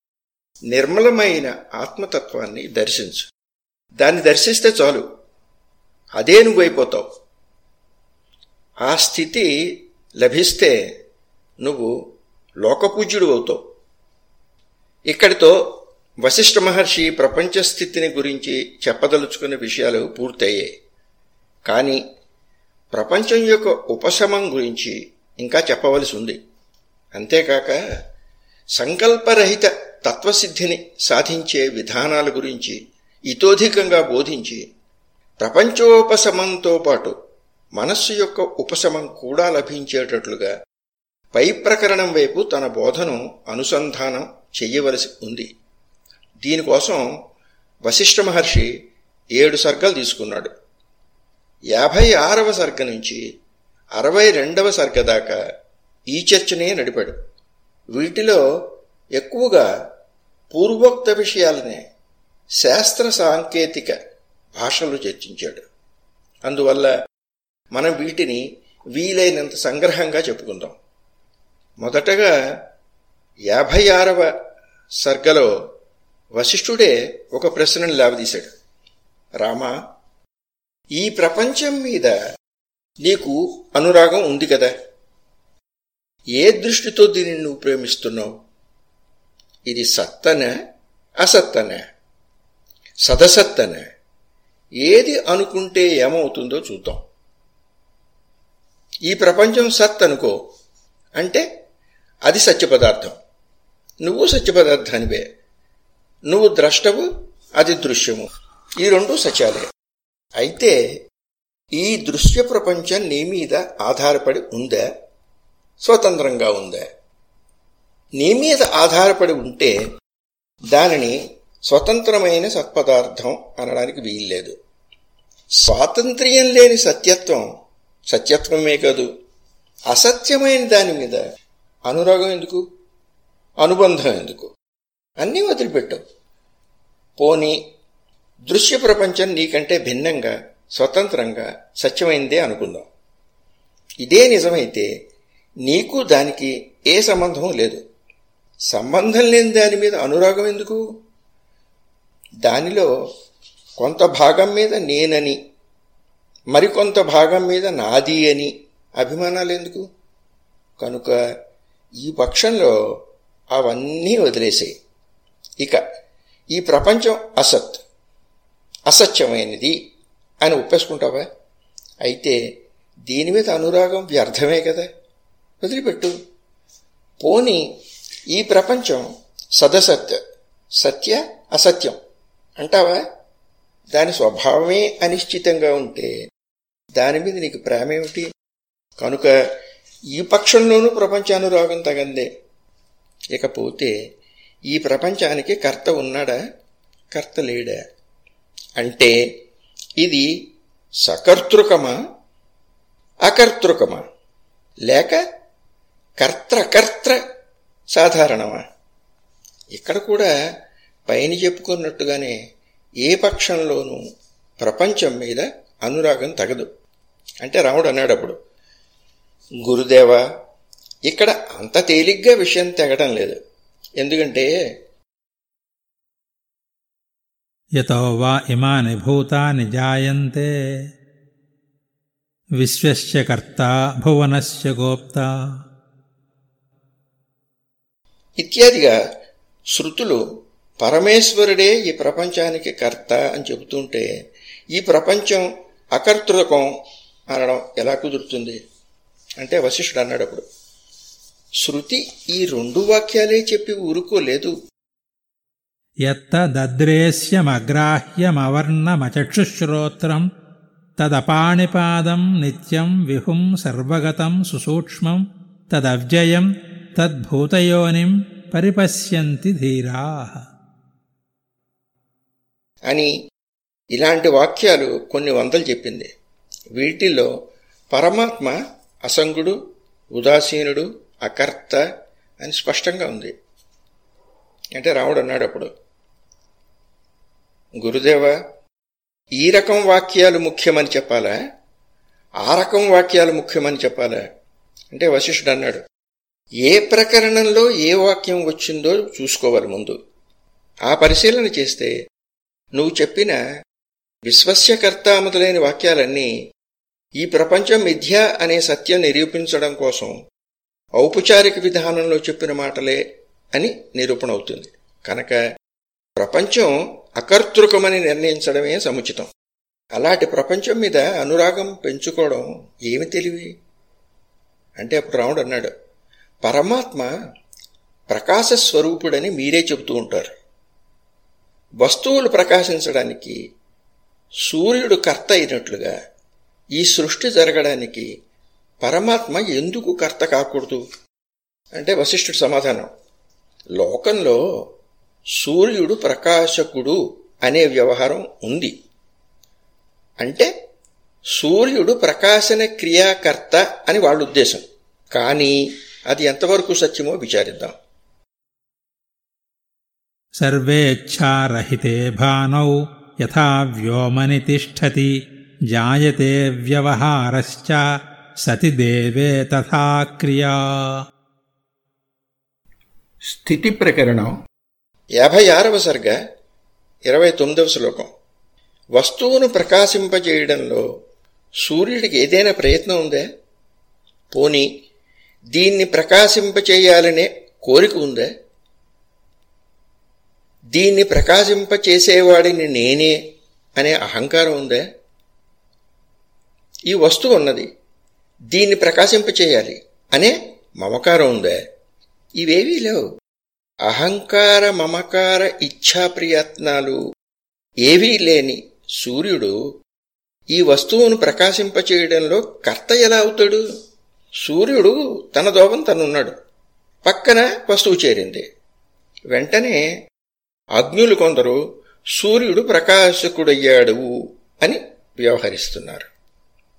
నిర్మలమైన ఆత్మతత్వాన్ని దర్శించు. దాన్ని దర్శిస్తే చాలు. అదే నువ్వైపోతావు. ఆ స్థితి లభిస్తే నువ్వు లోకపూజ్యుడు అవుతావు. ఇక్కడితో వశిష్ఠ మహర్షి ప్రపంచ స్థితిని గురించి చెప్పదలుచుకున్న విషయాలు పూర్తయ్యాయి. కానీ ప్రపంచం యొక్క ఉపశమం గురించి ఇంకా చెప్పవలసి ఉంది. అంతేకాక సంకల్పరహిత తత్వసిద్ధిని సాధించే విధానాల గురించి ఇతోధికంగా బోధించి ప్రపంచోపశమంతో పాటు మనస్సు యొక్క ఉపశమం కూడా లభించేటట్లుగా పై ప్రకరణం వైపు తన బోధను అనుసంధానం చెయ్యవలసి ఉంది. దీనికోసం వశిష్ఠ మహర్షి ఏడు సర్గలు తీసుకున్నాడు. యాభై ఆరవ సర్గ నుంచి అరవై రెండవ సర్గ దాకా ఈ చర్చనే నడిపాడు. వీటిలో ఎక్కువగా పూర్వోక్త విషయాలనే శాస్త్ర సాంకేతిక భాషలు చర్చించాడు. అందువల్ల మనం వీటిని వీలైనంత సంగ్రహంగా చెప్పుకుందాం. మొదటగా యాభై ఆరవ సర్గలో వశిష్ఠుడే ఒక ప్రశ్నను లేవదీశాడు. రామా ఈ ప్రపంచం మీద నీకు అనురాగం ఉంది కదా? ఏ దృష్టితో దీనిని నువ్వు ప్రేమిస్తున్నావు? ఇది సత్తన అసత్తన? సదసత్తన? ఏది అనుకుంటే ఏమవుతుందో చూద్దాం. ఈ ప్రపంచం సత్ అనుకో. అంటే అది సత్య పదార్థం నువ్వు సత్య పదార్థానివే నువ్వు ద్రష్టవు అది దృశ్యము. ఈ రెండు సత్యాలే. అయితే ఈ దృశ్య ప్రపంచం నీ మీద ఆధారపడి ఉందా? స్వతంత్రంగా ఉందా? నీ మీద ఆధారపడి ఉంటే దానిని స్వతంత్రమైన సత్పదార్థం అనడానికి వీల్లేదు. స్వాతంత్ర్యం లేని సత్యత్వం సత్యత్వమే కాదు. అసత్యమైన దాని మీద అనురాగం ఎందుకు? అనుబంధం ఎందుకు? అన్నీ వదిలిపెట్టవు పోనీ దృశ్య ప్రపంచం నీకంటే భిన్నంగా స్వతంత్రంగా సత్యమైందే అనుకుందాం. ఇదే నిజమైతే నీకు దానికి ఏ సంబంధం లేదు. సంబంధం లేని దాని మీద అనురాగం ఎందుకు? దానిలో కొంత భాగం మీద నేనని మరికొంత భాగం మీద నాది అని అభిమానాలు ఎందుకు? కనుక ఈ పక్షంలో అవన్నీ వదిలేసాయి. ఇక ఈ ప్రపంచం అసత్. అసత్యమైనది అని ఒప్పేసుకుంటావా? అయితే దీని మీద అనురాగం వ్యర్థమే కదా. వదిలిపెట్టు. పోని ఈ ప్రపంచం సదసత్ సత్య అసత్యం అంటావా? దాని స్వభావమే అనిశ్చితంగా ఉంటే దాని మీద నీకు ప్రేమేమిటి? కనుక ఈ పక్షంలోనూ ప్రపంచానురాగం తగందే. ఇకపోతే ఈ ప్రపంచానికి కర్త ఉన్నాడా? కర్త లేడా? అంటే ఇది సకర్తృకమా? అకర్తృకమా? లేక కర్త్రకర్త్ర సాధారణమా? ఇక్కడ కూడా పైన చెప్పుకున్నట్టుగానే ఏ పక్షంలోనూ ప్రపంచం మీద అనురాగం తగదు. అంటే రాముడు అన్నాడు అప్పుడు గురుదేవా ఇక్కడ అంత తేలిగ్గా విషయం తెగడం లేదు. ఎందుకంటే యతో వా ఇమాని భూతాని జాయంతే విశ్వస్య కర్త భువనస్య గోప్త. ఇత్యాదిగా శృతులు పరమేశ్వరుడే ఈ ప్రపంచానికి కర్త అని చెబుతుంటే ఈ ప్రపంచం అకర్తృకం అనడం ఎలా కుదురుతుంది? అంటే వశిష్ఠుడు అన్నాడు అప్పుడు. శృతి ఈ రెండు వాక్యాలే చెప్పి ఊరుకోలేదు. యత్తద్రేశ్యమగ్రాహ్యమవర్ణమచక్షుశ్రోత్రం తదపాణిపాదం నిత్యం విహుం సర్వగతం సుసూక్ష్మం తదవ్యయం తద్భూతయోనిం పరిపశ్యంతి ధీరా. అని ఇలాంటి వాక్యాలు కొన్ని వందలు చెప్పింది. వీటిల్లో పరమాత్మ అసంగుడు ఉదాసీనుడు అకర్త అని స్పష్టంగా ఉంది. అంటే రాముడు అన్నాడు అప్పుడు గురుదేవ ఈ రకం వాక్యాలు ముఖ్యమని చెప్పాలా? ఆ రకం వాక్యాలు ముఖ్యమని చెప్పాలా? అంటే వశిష్ఠుడు అన్నాడు ఏ ప్రకరణంలో ఏ వాక్యం వచ్చిందో చూసుకోవాలి ముందు. ఆ పరిశీలన చేస్తే నువ్వు చెప్పిన విశ్వస్యకర్త మొదలైన వాక్యాలన్నీ ఈ ప్రపంచం మిథ్య అనే సత్యం నిరూపించడం కోసం ఔపచారిక విధానంలో చెప్పిన మాటలే అని నిరూపణ అవుతుంది కనుక ప్రపంచం అకర్తృకమని నిర్ణయించడమే సముచితం. అలాంటి ప్రపంచం మీద అనురాగం పెంచుకోవడం ఏమి తెలివి? అంటే అప్పుడు రాముడు అన్నాడు పరమాత్మ ప్రకాశ స్వరూపుడని మీరే చెబుతూ ఉంటారు. వస్తువులు ప్రకాశించడానికి సూర్యుడు కర్త అయినట్లుగా ఈ సృష్టి జరగడానికి పరమాత్మ ఎందుకు కర్త కాకూడదు? అంటే వశిష్ఠుడి సమాధానం. లోకంలో సూర్యుడు ప్రకాశకుడు అనే వ్యవహారం ఉంది. అంటే సూర్యుడు ప్రకాశన క్రియాకర్త అని వాళ్ళ ఉద్దేశం. కానీ అది ఎంతవరకు సత్యమో విచారిద్దాం. సర్వేచ్ఛారహితే భానౌ యథా వ్యోమని తిష్టతి జాయతే వ్యవహారశ్చ సతి దేవే తథా క్రియా. స్థితి ప్రకరణం. యాభై ఆరవ సర్గ ఇరవై తొమ్మిదవ శ్లోకం. వస్తువును ప్రకాశింపజేయడంలో సూర్యుడికి ఏదైనా ప్రయత్నం ఉందా? పోని దీన్ని ప్రకాశింపచేయాలనే కోరిక ఉందా? దీన్ని ప్రకాశింపచేసేవాడిని నేనే అనే అహంకారం ఉందా? ఈ వస్తువు ఉన్నది. దీన్ని ప్రకాశింపచేయాలి అనే మమకారం ఉందే? ఇవేవీ లేవు. అహంకార మమకార ఇచ్ఛా ప్రయత్నాలు ఏవీ లేని సూర్యుడు ఈ వస్తువును ప్రకాశింపచేయడంలో కర్త ఎలా అవుతాడు? సూర్యుడు తన దోపం తనున్నాడు. పక్కన వస్తువు చేరింది. వెంటనే అగ్నులు కొందరు సూర్యుడు ప్రకాశకుడయ్యాడు అని వ్యవహరిస్తున్నారు.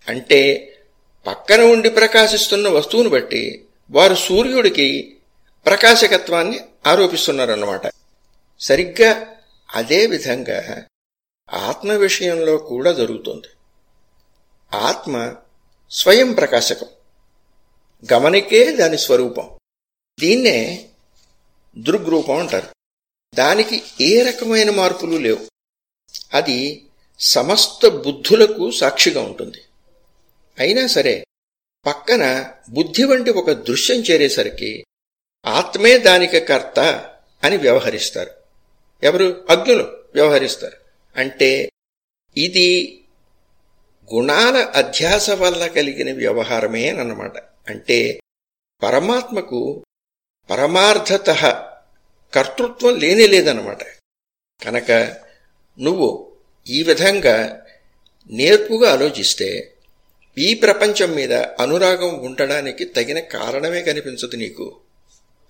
అంటే పక్కన ఉండి ప్రకాశిస్తున్న వస్తువును బట్టి వారు సూర్యుడికి ప్రకాశకత్వాన్ని ఆరోపిస్తున్నారన్నమాట. సరిగ్గా అదే విధంగా ఆత్మ విషయంలో కూడా జరుగుతుంది. ఆత్మ స్వయం ప్రకాశకం. గమనికే దాని స్వరూపం. దీన్నే దృగ్రూపం అంటారు. దానికి ఏ రకమైన మార్పులు లేవు. అది సమస్త బుద్ధులకు సాక్షిగా ఉంటుంది. అయినా సరే పక్కన బుద్ధి వంటి ఒక దృశ్యం చేరేసరికి ఆత్మే దానికి కర్త అని వ్యవహరిస్తారు. ఎవరు? అగ్నులు వ్యవహరిస్తారు. అంటే ఇది గుణాల అధ్యాస వల్ల కలిగిన వ్యవహారమే అన్నమాట అంటే పరమాత్మకు పరమార్థత కర్తృత్వం లేనే లేదన్నమాట. కనుక నువ్వు ఈ విధంగా నేర్పుగా ఆలోచిస్తే ఈ ప్రపంచం మీద అనురాగం ఉండడానికి తగిన కారణమే కనిపించదు నీకు.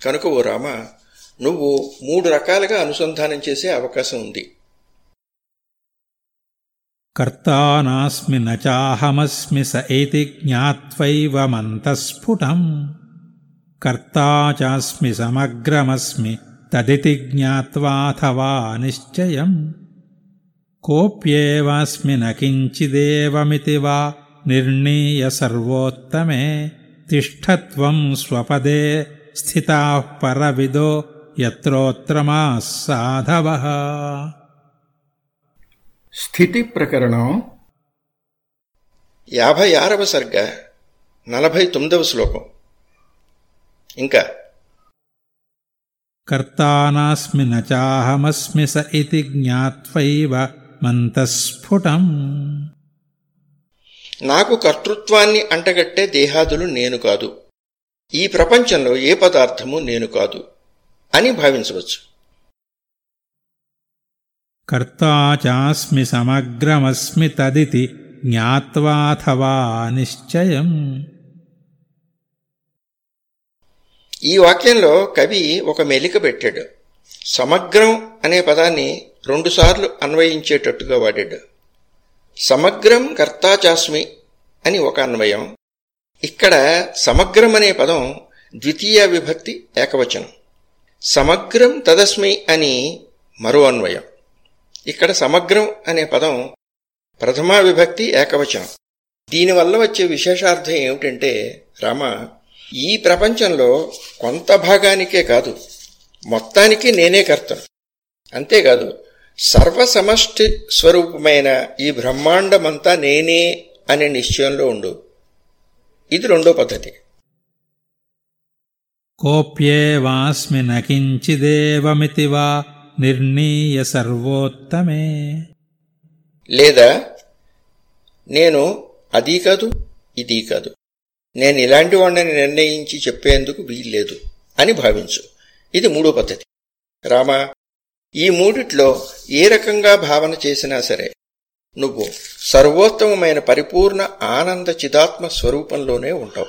కనుక ఓ రామ నువ్వు మూడు రకాలుగా అనుసంధానం చేసే అవకాశం ఉంది. కర్తానాస్మి నచాహమస్మి స ఏతి జ్ఞాత్వైవ మంతస్ఫుటం. సమగ్రమస్మి తదితి జ్ఞాత్వాథవా నిశ్చయం. కోప్యేవాస్మి నకించిదేవమితి వా నిర్ణీయ సర్వోత్తమే తిష్టత్వం స్వపదే స్థితా పరవిదో యత్రోత్రమా సాధవ స్థితి ప్రకరణం యాభై ఆరవ సర్గ నలభై తొమ్మిదవ శ్లోకం ఇంకా కర్తానాస్మి నాహమస్మి స ఇతి జ్ఞాత్వైవ మంతస్ఫుటం నాకు కర్తృత్వాన్ని అంటగట్టే దేహాదులు నేను కాదు. ఈ ప్రపంచంలో ఏ పదార్థము నేను కాదు అని భావించవచ్చు. కర్తా చాస్మి సమగ్రమస్మి తదితి జ్ఞాత్వాథవా నిశ్చయం. ఈ వాక్యంలో కవి ఒక మెలిక పెట్టాడు. సమగ్రం అనే పదాన్ని రెండుసార్లు అన్వయించేటట్టుగా వాడాడు. సమగ్రం కర్తాచాస్మి అని ఒక అన్వయం. ఇక్కడ సమగ్రం అనే పదం ద్వితీయ విభక్తి ఏకవచనం. సమగ్రం తదస్మి అని మరో అన్వయం. ఇక్కడ సమగ్రం అనే పదం ప్రథమా విభక్తి ఏకవచనం. దీనివల్ల వచ్చే విశేషార్థం ఏమిటంటే రామ ఈ ప్రపంచంలో కొంత భాగానికే కాదు మొత్తానికి నేనే కర్తను. అంతేకాదు సర్వసమష్టి స్వరూపమైన ఈ బ్రహ్మాండమంతా నేనే అనే నిశ్చయంలో ఉండు. ఇది రెండో పద్ధతి. కోప్యేవాస్మి నకించిదేవమితి వా నిర్ణీయ సర్వోత్తమే. లేదా నేను అదీ కాదు ఇదీ కాదు. నేను ఇలాంటి వాడిని నిర్ణయించి చెప్పేందుకు వీల్లేదు అని భావించు. ఇది మూడో పద్ధతి. రామా ఈ మూడిట్లో ఏ రకంగా భావన చేసినా సరే నువ్వు సర్వోత్తమమైన పరిపూర్ణ ఆనంద చిదాత్మ స్వరూపంలోనే ఉంటావు.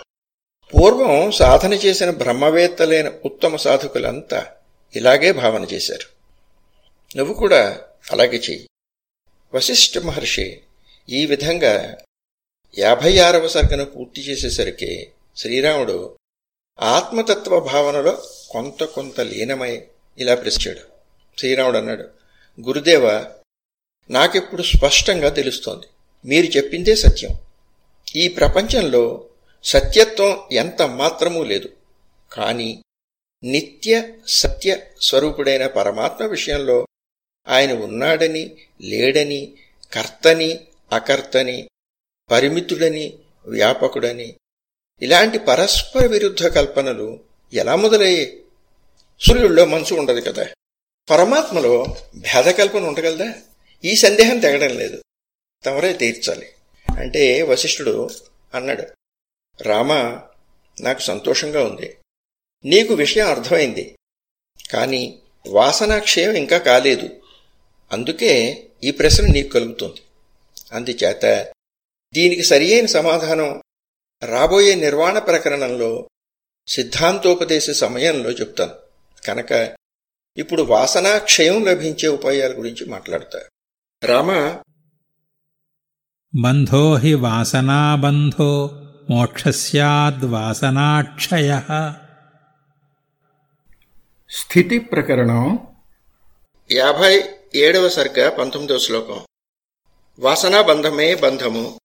పూర్వం సాధన చేసిన బ్రహ్మవేత్తలైన ఉత్తమ సాధకులంతా ఇలాగే భావన చేశారు. నువ్వు కూడా అలాగే చెయ్యి. వశిష్ఠ మహర్షి ఈ విధంగా యాభై ఆరవ సర్గను పూర్తి చేసేసరికి శ్రీరాముడు ఆత్మతత్వ భావనలో కొంత కొంత లీనమై ఇలా ప్రశ్చాడు శ్రీరాముడు అన్నాడు గురుదేవ నాకెప్పుడు స్పష్టంగా తెలుస్తోంది. మీరు చెప్పిందే సత్యం. ఈ ప్రపంచంలో సత్యత్వం ఎంత మాత్రమూ లేదు. కానీ నిత్య సత్య స్వరూపుడైన పరమాత్మ విషయంలో ఆయన ఉన్నాడని లేడని కర్తని అకర్తని పరిమితుడని వ్యాపకుడని ఇలాంటి పరస్పర విరుద్ధ కల్పనలు ఎలా మొదలయ్యాయి? సూర్యుల్లో మనసు ఉండదు కదా. పరమాత్మలో భేదకల్పన ఉండగలదా? ఈ సందేహం తెగడం లేదు. తమరే తీర్చాలి. అంటే వశిష్ఠుడు అన్నాడు రామా నాకు సంతోషంగా ఉంది. నీకు విషయం అర్థమైంది. కానీ వాసనాక్షయం ఇంకా కాలేదు. అందుకే ఈ ప్రశ్న నీకు కలుగుతుంది. అందుచేత దీనికి సరియైన సమాధానం రాబోయే నిర్వాణ ప్రకరణంలో సిద్ధాంతోపదేశ సమయంలో చెప్తాను. కనుక ఇప్పుడు వాసనాక్షయం లభించే ఉపాయాల గురించి మాట్లాడతా రామ బంధో హి వాసనాబంధో మోక్షస్యాద్వాసనాక్షయ స్థితి ప్రకరణం యాభై ఏడవ సర్గ పంతొమ్మిదవ శ్లోకం. వాసనా బంధమే బంధము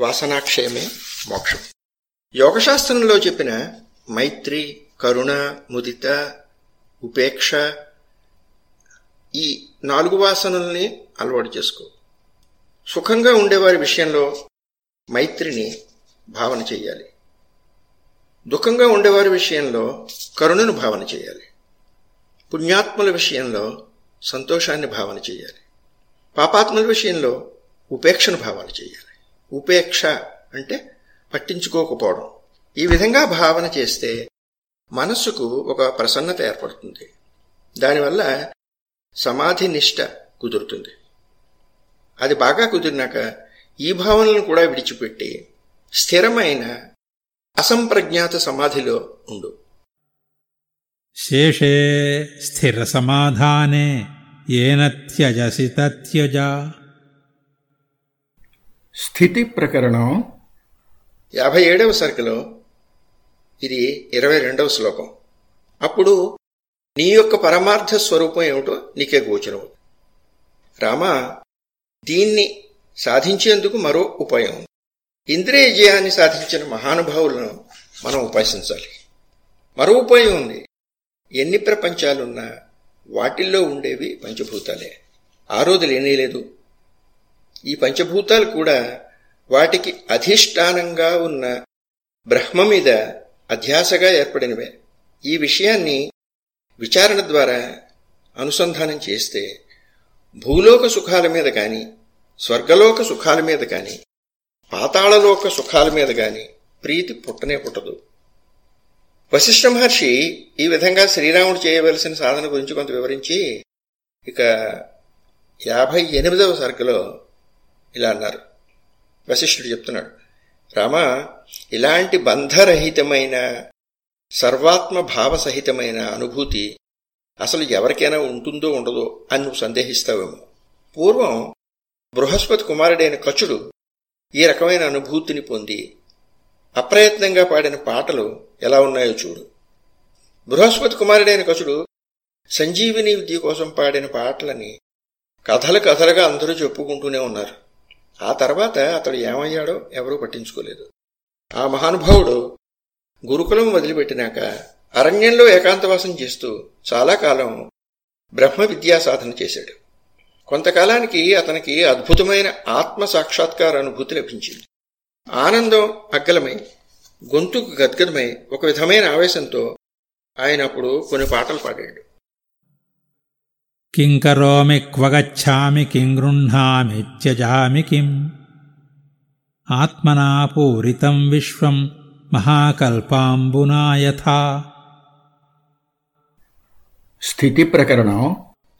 వాసనాక్షయమే మోక్షం. యోగశాస్త్రంలో చెప్పిన మైత్రి కరుణ ముదిత ఉపేక్ష ఈ నాలుగు వాసనల్ని అలవాటు చేసుకో. సుఖంగా ఉండేవారి విషయంలో మైత్రిని భావన చేయాలి. దుఃఖంగా ఉండేవారి విషయంలో కరుణను భావన చేయాలి. పుణ్యాత్ముల విషయంలో సంతోషాన్ని భావన చేయాలి. పాపాత్ముల విషయంలో ఉపేక్షను భావన చేయాలి. ఉపేక్ష అంటే పట్టించుకోకపోవడం. ఈ విధంగా భావన చేస్తే మనస్సుకు ఒక ప్రసన్నత ఏర్పడుతుంది. దానివల్ల సమాధి నిష్ట కుదురుతుంది. అది బాగా కుదిరినాక ఈ భావనలను కూడా విడిచిపెట్టి స్థిరమైన అసంప్రజ్ఞాత సమాధిలో ఉండు. శేషే స్థిరసమాధానే ఏన త్యజసి తత్యజ. స్థితి ప్రకరణం యాభై ఏడవ సరుకులో ఇది ఇరవై రెండవ శ్లోకం. అప్పుడు నీ యొక్క పరమార్థ స్వరూపం ఏమిటో నీకే గోచరం. రామ దీన్ని సాధించేందుకు మరో ఉపాయం ఇంద్రియ జయాన్ని సాధించిన మహానుభావులను మనం ఉపాసించాలి. మరో ఉపాయం ఉంది. ఎన్ని ప్రపంచాలున్నా వాటిల్లో ఉండేవి పంచభూతాలే. ఆ రోజు లేనేలేదు ఈ పంచభూతాలు కూడా వాటికి అధిష్టానంగా ఉన్న బ్రహ్మ మీద అధ్యాసగా ఏర్పడినవే. ఈ విషయాన్ని విచారణ ద్వారా అనుసంధానం చేస్తే భూలోక సుఖాల మీద కానీ స్వర్గలోక సుఖాల మీద కానీ పాతాళలోక సుఖాల మీద కానీ ప్రీతి పుట్టనే పుట్టదు. వశిష్ఠ మహర్షి ఈ విధంగా శ్రీరాముడు చేయవలసిన సాధన గురించి కొంత వివరించి ఇక యాభై ఎనిమిదవ సరుకులో ఇలా అన్నారు. వశిష్ఠుడు చెప్తున్నాడు రామ ఇలాంటి బంధరహితమైన సర్వాత్మ భావసహితమైన అనుభూతి అసలు ఎవరికైనా ఉంటుందో ఉండదో అని నువ్వు సందేహిస్తావేమో. పూర్వం బృహస్పతి కుమారుడైన కచుడు ఈ రకమైన అనుభూతిని పొంది అప్రయత్నంగా పాడిన పాటలు ఎలా ఉన్నాయో చూడు. బృహస్పతి కుమారుడైన కచుడు సంజీవిని విద్య కోసం పాడిన పాటలని కథలు కథలుగా అందరూ చెప్పుకుంటూనే ఉన్నారు. ఆ తర్వాత అతడు ఏమయ్యాడో ఎవరూ పట్టించుకోలేదు. ఆ మహానుభావుడు గురుకులం వదిలిపెట్టినాక అరణ్యంలో ఏకాంతవాసం చేస్తూ చాలా కాలం బ్రహ్మ విద్యా సాధన చేశాడు. కొంతకాలానికి అతనికి అద్భుతమైన ఆత్మ సాక్షాత్కార అనుభూతి లభించింది. ఆనందం అగ్గలమై గొంతుకు గద్గదమై ఒక విధమైన ఆవేశంతో ఆయన అప్పుడు కొన్ని పాటలు పాడాడు. కింకరోమి క్వగచ్చామి కిం త్యజామి కిం. ఆత్మనా పూరితం విశ్వం మహాకల్పాంబునా యథా స్థితి ప్రకరణం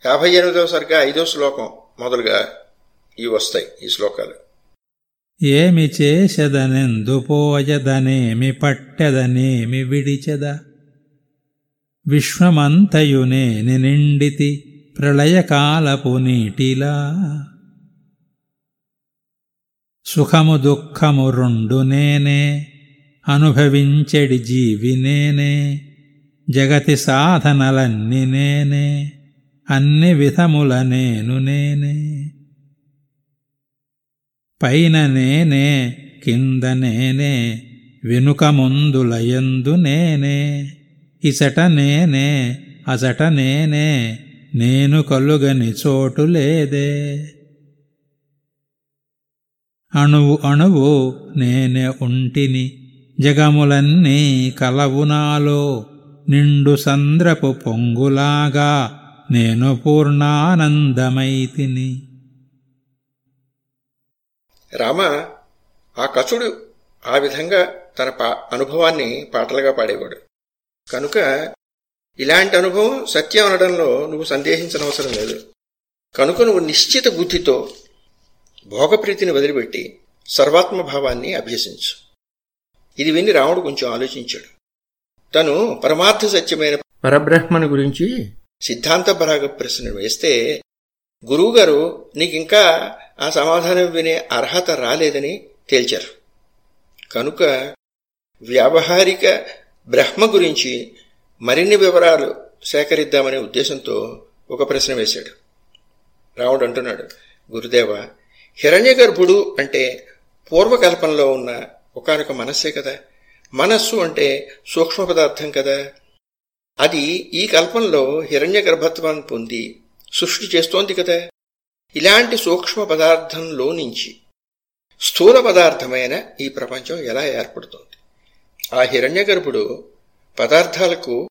యాభై ఎనిమిదవ సరిగ్గా ఐదో శ్లోకం మొదలుగా ఇవి వస్తాయి ఈ శ్లోకాలు. ఏమి చేసెదనెందుపోయదనేమి పట్టెదనేమి విడిచెద? విశ్వమంతయునేని నిండితి ప్రళయకాలపు నీటిలా. సుఖము దుఃఖము రెండు నేనే. అనుభవించెడి జీవి నేనే జగతి సాధనలన్ని నేనే అన్ని విధముల నేను నేనే. పైన నేనే కింద నేనే వెనుక ముందులయందు నేనే ఇసట నేనే అసట నేనే నేను కలుగని చోటు లేదే. అణువు అణువు నేనే ఉంటిని జగములన్నీ కలవునాలో నిండు సంద్రపు పొంగులాగా నేను పూర్ణానందమైతిని. రామ ఆ కచుడు ఆ విధంగా తన పా అనుభవాన్ని పాటలుగా పాడేవాడు. కనుక ఇలాంటి అనుభవం సత్యం అనడంలో నువ్వు సందేహించనవసరం లేదు. కనుక నువ్వు నిశ్చిత బుద్ధితో భోగప్రీతిని వదిలిపెట్టి సర్వాత్మభావాన్ని అభ్యసించు. ఇది విని రాముడు కొంచెం ఆలోచించాడు. తను పరమార్థ సత్యమైన పరబ్రహ్మను గురించి సిద్ధాంతపరాగ ప్రశ్న వేస్తే గురువుగారు నీకింకా ఆ సమాధానం వినే అర్హత రాలేదని తేల్చారు. కనుక వ్యావహారిక బ్రహ్మ గురించి మరిన్ని వివరాలు సేకరిద్దామనే ఉద్దేశంతో ఒక ప్రశ్న వేశాడు. రాముడు అంటున్నాడు గురుదేవ హిరణ్య గర్భుడు అంటే పూర్వకల్పంలో ఉన్న ఒకనొక మనస్సే కదా. మనస్సు అంటే సూక్ష్మ పదార్థం కదా. అది ఈ కల్పంలో హిరణ్య గర్భత్వాన్ని పొంది సృష్టి చేస్తోంది కదా. ఇలాంటి సూక్ష్మ పదార్థంలో నుంచి స్థూల పదార్థమైన ఈ ప్రపంచం ఎలా ఏర్పడుతోంది? ఆ హిరణ్య గర్భుడు పదార్థాలకు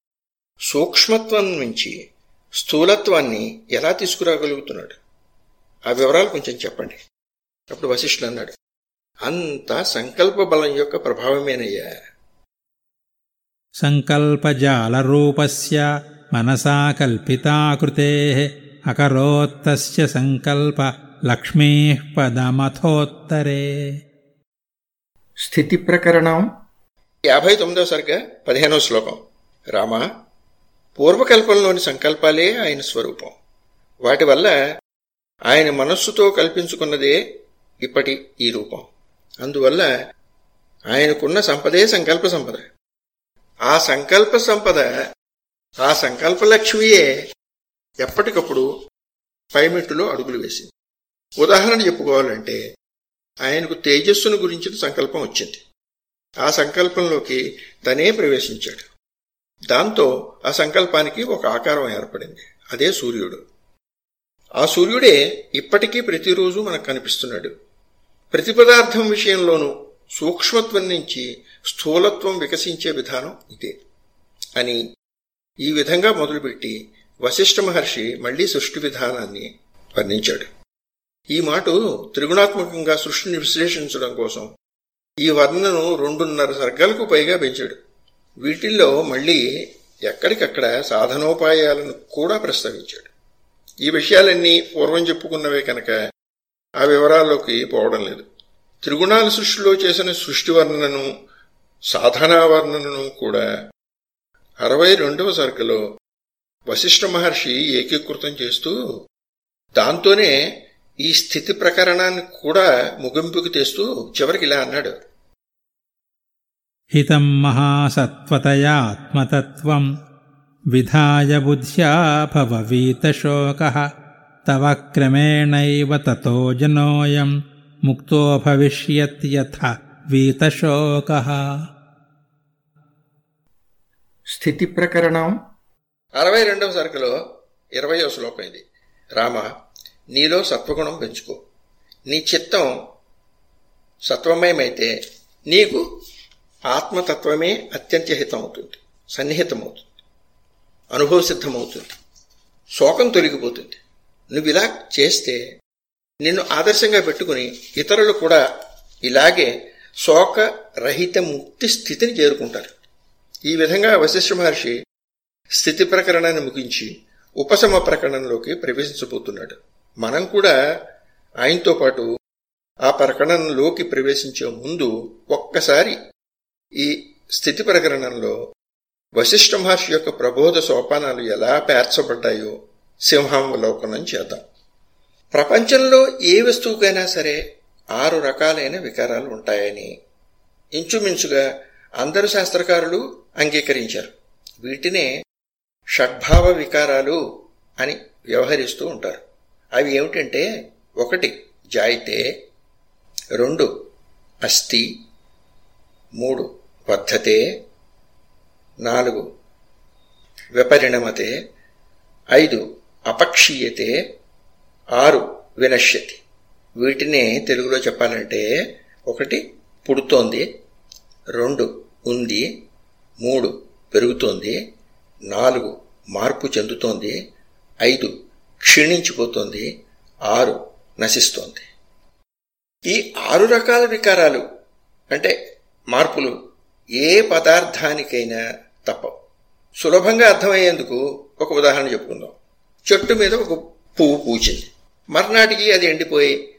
సూక్ష్మత్వం నుంచి స్థూలత్వాన్ని ఎలా తీసుకురాగలుగుతున్నాడు? ఆ వివరాలు కొంచెం చెప్పండి. అప్పుడు వశిష్ఠుడు అన్నాడు అంతా సంకల్ప బలం యొక్క ప్రభావమేనయ్యా. సంకల్పజాలరూపస్య మనసా కల్పితాకృతే అకరోత్తస్య సంకల్ప లక్ష్మీ పదమథోత్తరే. స్థితి ప్రకరణం? యాభై తొమ్మిదో సరిగ్గా పదిహేనో శ్లోకం. రామ పూర్వకల్పంలోని సంకల్పాలే ఆయన స్వరూపం. వాటి వల్ల ఆయన మనస్సుతో కల్పించుకున్నదే ఇప్పటి ఈ రూపం. అందువల్ల ఆయనకున్న సంపదే సంకల్ప సంపద. ఆ సంకల్ప సంపద ఆ సంకల్ప లక్ష్మియే ఎప్పటికప్పుడు పైమెట్టులో అడుగులు వేసింది. ఉదాహరణ చెప్పుకోవాలంటే ఆయనకు తేజస్సును గురించిన సంకల్పం వచ్చింది. ఆ సంకల్పంలోకి తనే ప్రవేశించాడు. దాంతో ఆ సంకల్పానికి ఒక ఆకారం ఏర్పడింది. అదే సూర్యుడు. ఆ సూర్యుడే ఇప్పటికీ ప్రతిరోజు మనకు కనిపిస్తున్నాడు. ప్రతి పదార్థం విషయంలోనూ సూక్ష్మత్వం నుంచి స్థూలత్వం వికసించే విధానం ఇదే. అని ఈ విధంగా మొదలుపెట్టి వశిష్ఠ మహర్షి మళ్ళీ సృష్టి విధానాన్ని వర్ణించాడు. ఈ మాట త్రిగుణాత్మకంగా సృష్టిని విశ్లేషించడం కోసం ఈ వర్ణను రెండున్నర సర్గలకు పైగా పెంచాడు. వీటిల్లో మళ్ళీ ఎక్కడికక్కడ సాధనోపాయాలను కూడా ప్రస్తావించాడు. ఈ విషయాలన్నీ పూర్వం చెప్పుకున్నవే కనుక ఆ వివరాల్లోకి పోవడం లేదు. త్రిగుణాల సృష్టిలో చేసిన సృష్టి వర్ణనను సాధనా వర్ణనను కూడా అరవై రెండవ సరుకులో వశిష్ఠ మహర్షి ఏకీకృతం చేస్తూ దాంతోనే ఈ స్థితి ప్రకరణాన్ని కూడా ముగింపుకు తెస్తూ చివరికి ఇలా అన్నాడు. హితం మహాసత్వతయాత్మతత్వం విధాయ బుద్ధ్యా భవవీతశోక తవ క్రమేణైవ తతో జనోయం ముక్తో భవిష్యత్యథ వీతశోక. స్థితి ప్రకరణం అరవై రెండవ సరుకులో ఇరవయో శ్లోకం ఇది. రామ నీలో సత్వగుణం పెంచుకో. నీ చిత్తం సత్వమయమైతే నీకు ఆత్మతత్వమే అత్యంత హితమవుతుంది సన్నిహితమవుతుంది అనుభవసిద్ధమవుతుంది శోకం తొలగిపోతుంది. నువ్వు ఇలా చేస్తే నిన్ను ఆదర్శంగా పెట్టుకుని ఇతరులు కూడా ఇలాగే శోకరహిత ముక్తి స్థితిని చేరుకుంటారు. ఈ విధంగా వశిష్ఠ మహర్షి స్థితి ప్రకరణాన్ని ముగించి ఉపశమ ప్రకరణంలోకి ప్రవేశించబోతున్నాడు. మనం కూడా ఆయనతో పాటు ఆ ప్రకరణంలోకి ప్రవేశించే ముందు ఒక్కసారి ఈ స్థితి ప్రకరణంలో వశిష్ఠ మహర్షి యొక్క ప్రబోధ సోపానాలు ఎలా పేర్చబడ్డాయో సింహావలోకనం చేద్దాం. ప్రపంచంలో ఏ వస్తువుకైనా సరే ఆరు రకాలైన వికారాలు ఉంటాయని ఇంచుమించుగా అందరు శాస్త్రకారులు అంగీకరించారు. వీటినే షడ్భావ వికారాలు అని వ్యవహరిస్తూ ఉంటారు. అవి ఏమిటంటే ఒకటి జాయితే రెండు అస్థి మూడు వర్ధతే నాలుగు విపరిణమతే ఐదు అపక్షీయతే ఆరు వినశ్యతి. వీటిని తెలుగులో చెప్పాలంటే ఒకటి పుడుతోంది రెండు ఉంది మూడు పెరుగుతోంది నాలుగు మార్పు చెందుతోంది ఐదు క్షీణించిపోతోంది ఆరు నశిస్తోంది. ఈ ఆరు రకాల వికారాలు అంటే మార్పులు ఏ పదార్థానికైనా తప్పవు. సులభంగా అర్థమయ్యేందుకు ఒక ఉదాహరణ చెప్పుకుందాం. చెట్టు మీద ఒక పువ్వు పూచింది. మర్నాటికి అది ఎండిపోయి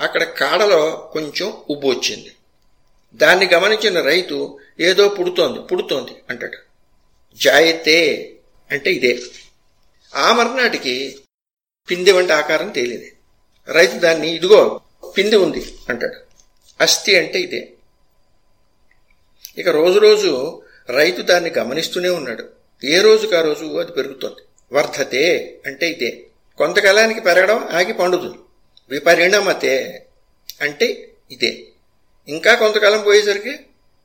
అక్కడ కాడలో కొంచెం ఉబ్బు వచ్చింది. దాన్ని గమనించిన రైతు ఏదో పుడుతోంది పుడుతోంది అంటాడు. జాయితే అంటే ఇదే. ఆ మర్నాటికి పిండి వంటి ఆకారం తేలింది. రైతు దాన్ని ఇదిగో పిండి ఉంది అంటాడు. అస్థి అంటే ఇదే. ఇక రోజు రోజు రైతు దాన్ని గమనిస్తూనే ఉన్నాడు. ఏ రోజుకు ఆ రోజు అది పెరుగుతోంది? వర్ధతే అంటే ఇదే. కొంతకాలానికి పెరగడం ఆగి పండుతుంది విపరిణమతే అంటే ఇదే. ఇంకా కొంతకాలం పోయేసరికి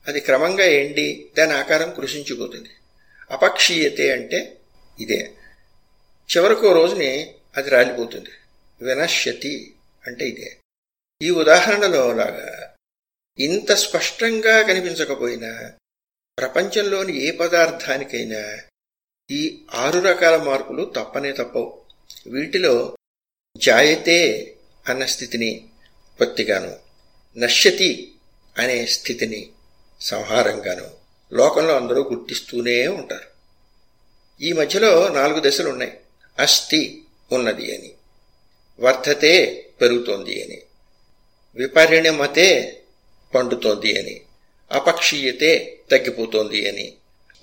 అది క్రమంగా ఎండి దాని ఆకారం కృషించిపోతుంది. అపక్షీయతే అంటే ఇదే. చివరకు రోజుని అది రాలిపోతుంది. వినశ్యతి అంటే ఇదే. ఈ ఉదాహరణలో లాగా ఇంత స్పష్టంగా కనిపించకపోయినా ప్రపంచంలోని ఏ పదార్థానికైనా ఈ ఆరు రకాల మార్పులు తప్పనే తప్పవు. వీటిలో జాయతే అన్న స్థితిని ఉత్పత్తిగాను నశ్యతి అనే స్థితిని సంహారంగాను లోకంలో అందరూ గుర్తిస్తూనే ఉంటారు. ఈ మధ్యలో నాలుగు దశలు ఉన్నాయి. అస్థి ఉన్నది అని వర్ధతే పెరుగుతోంది అని విపరిణమతే పండుతోంది అని అపక్షీయతే తగ్గిపోతోంది అని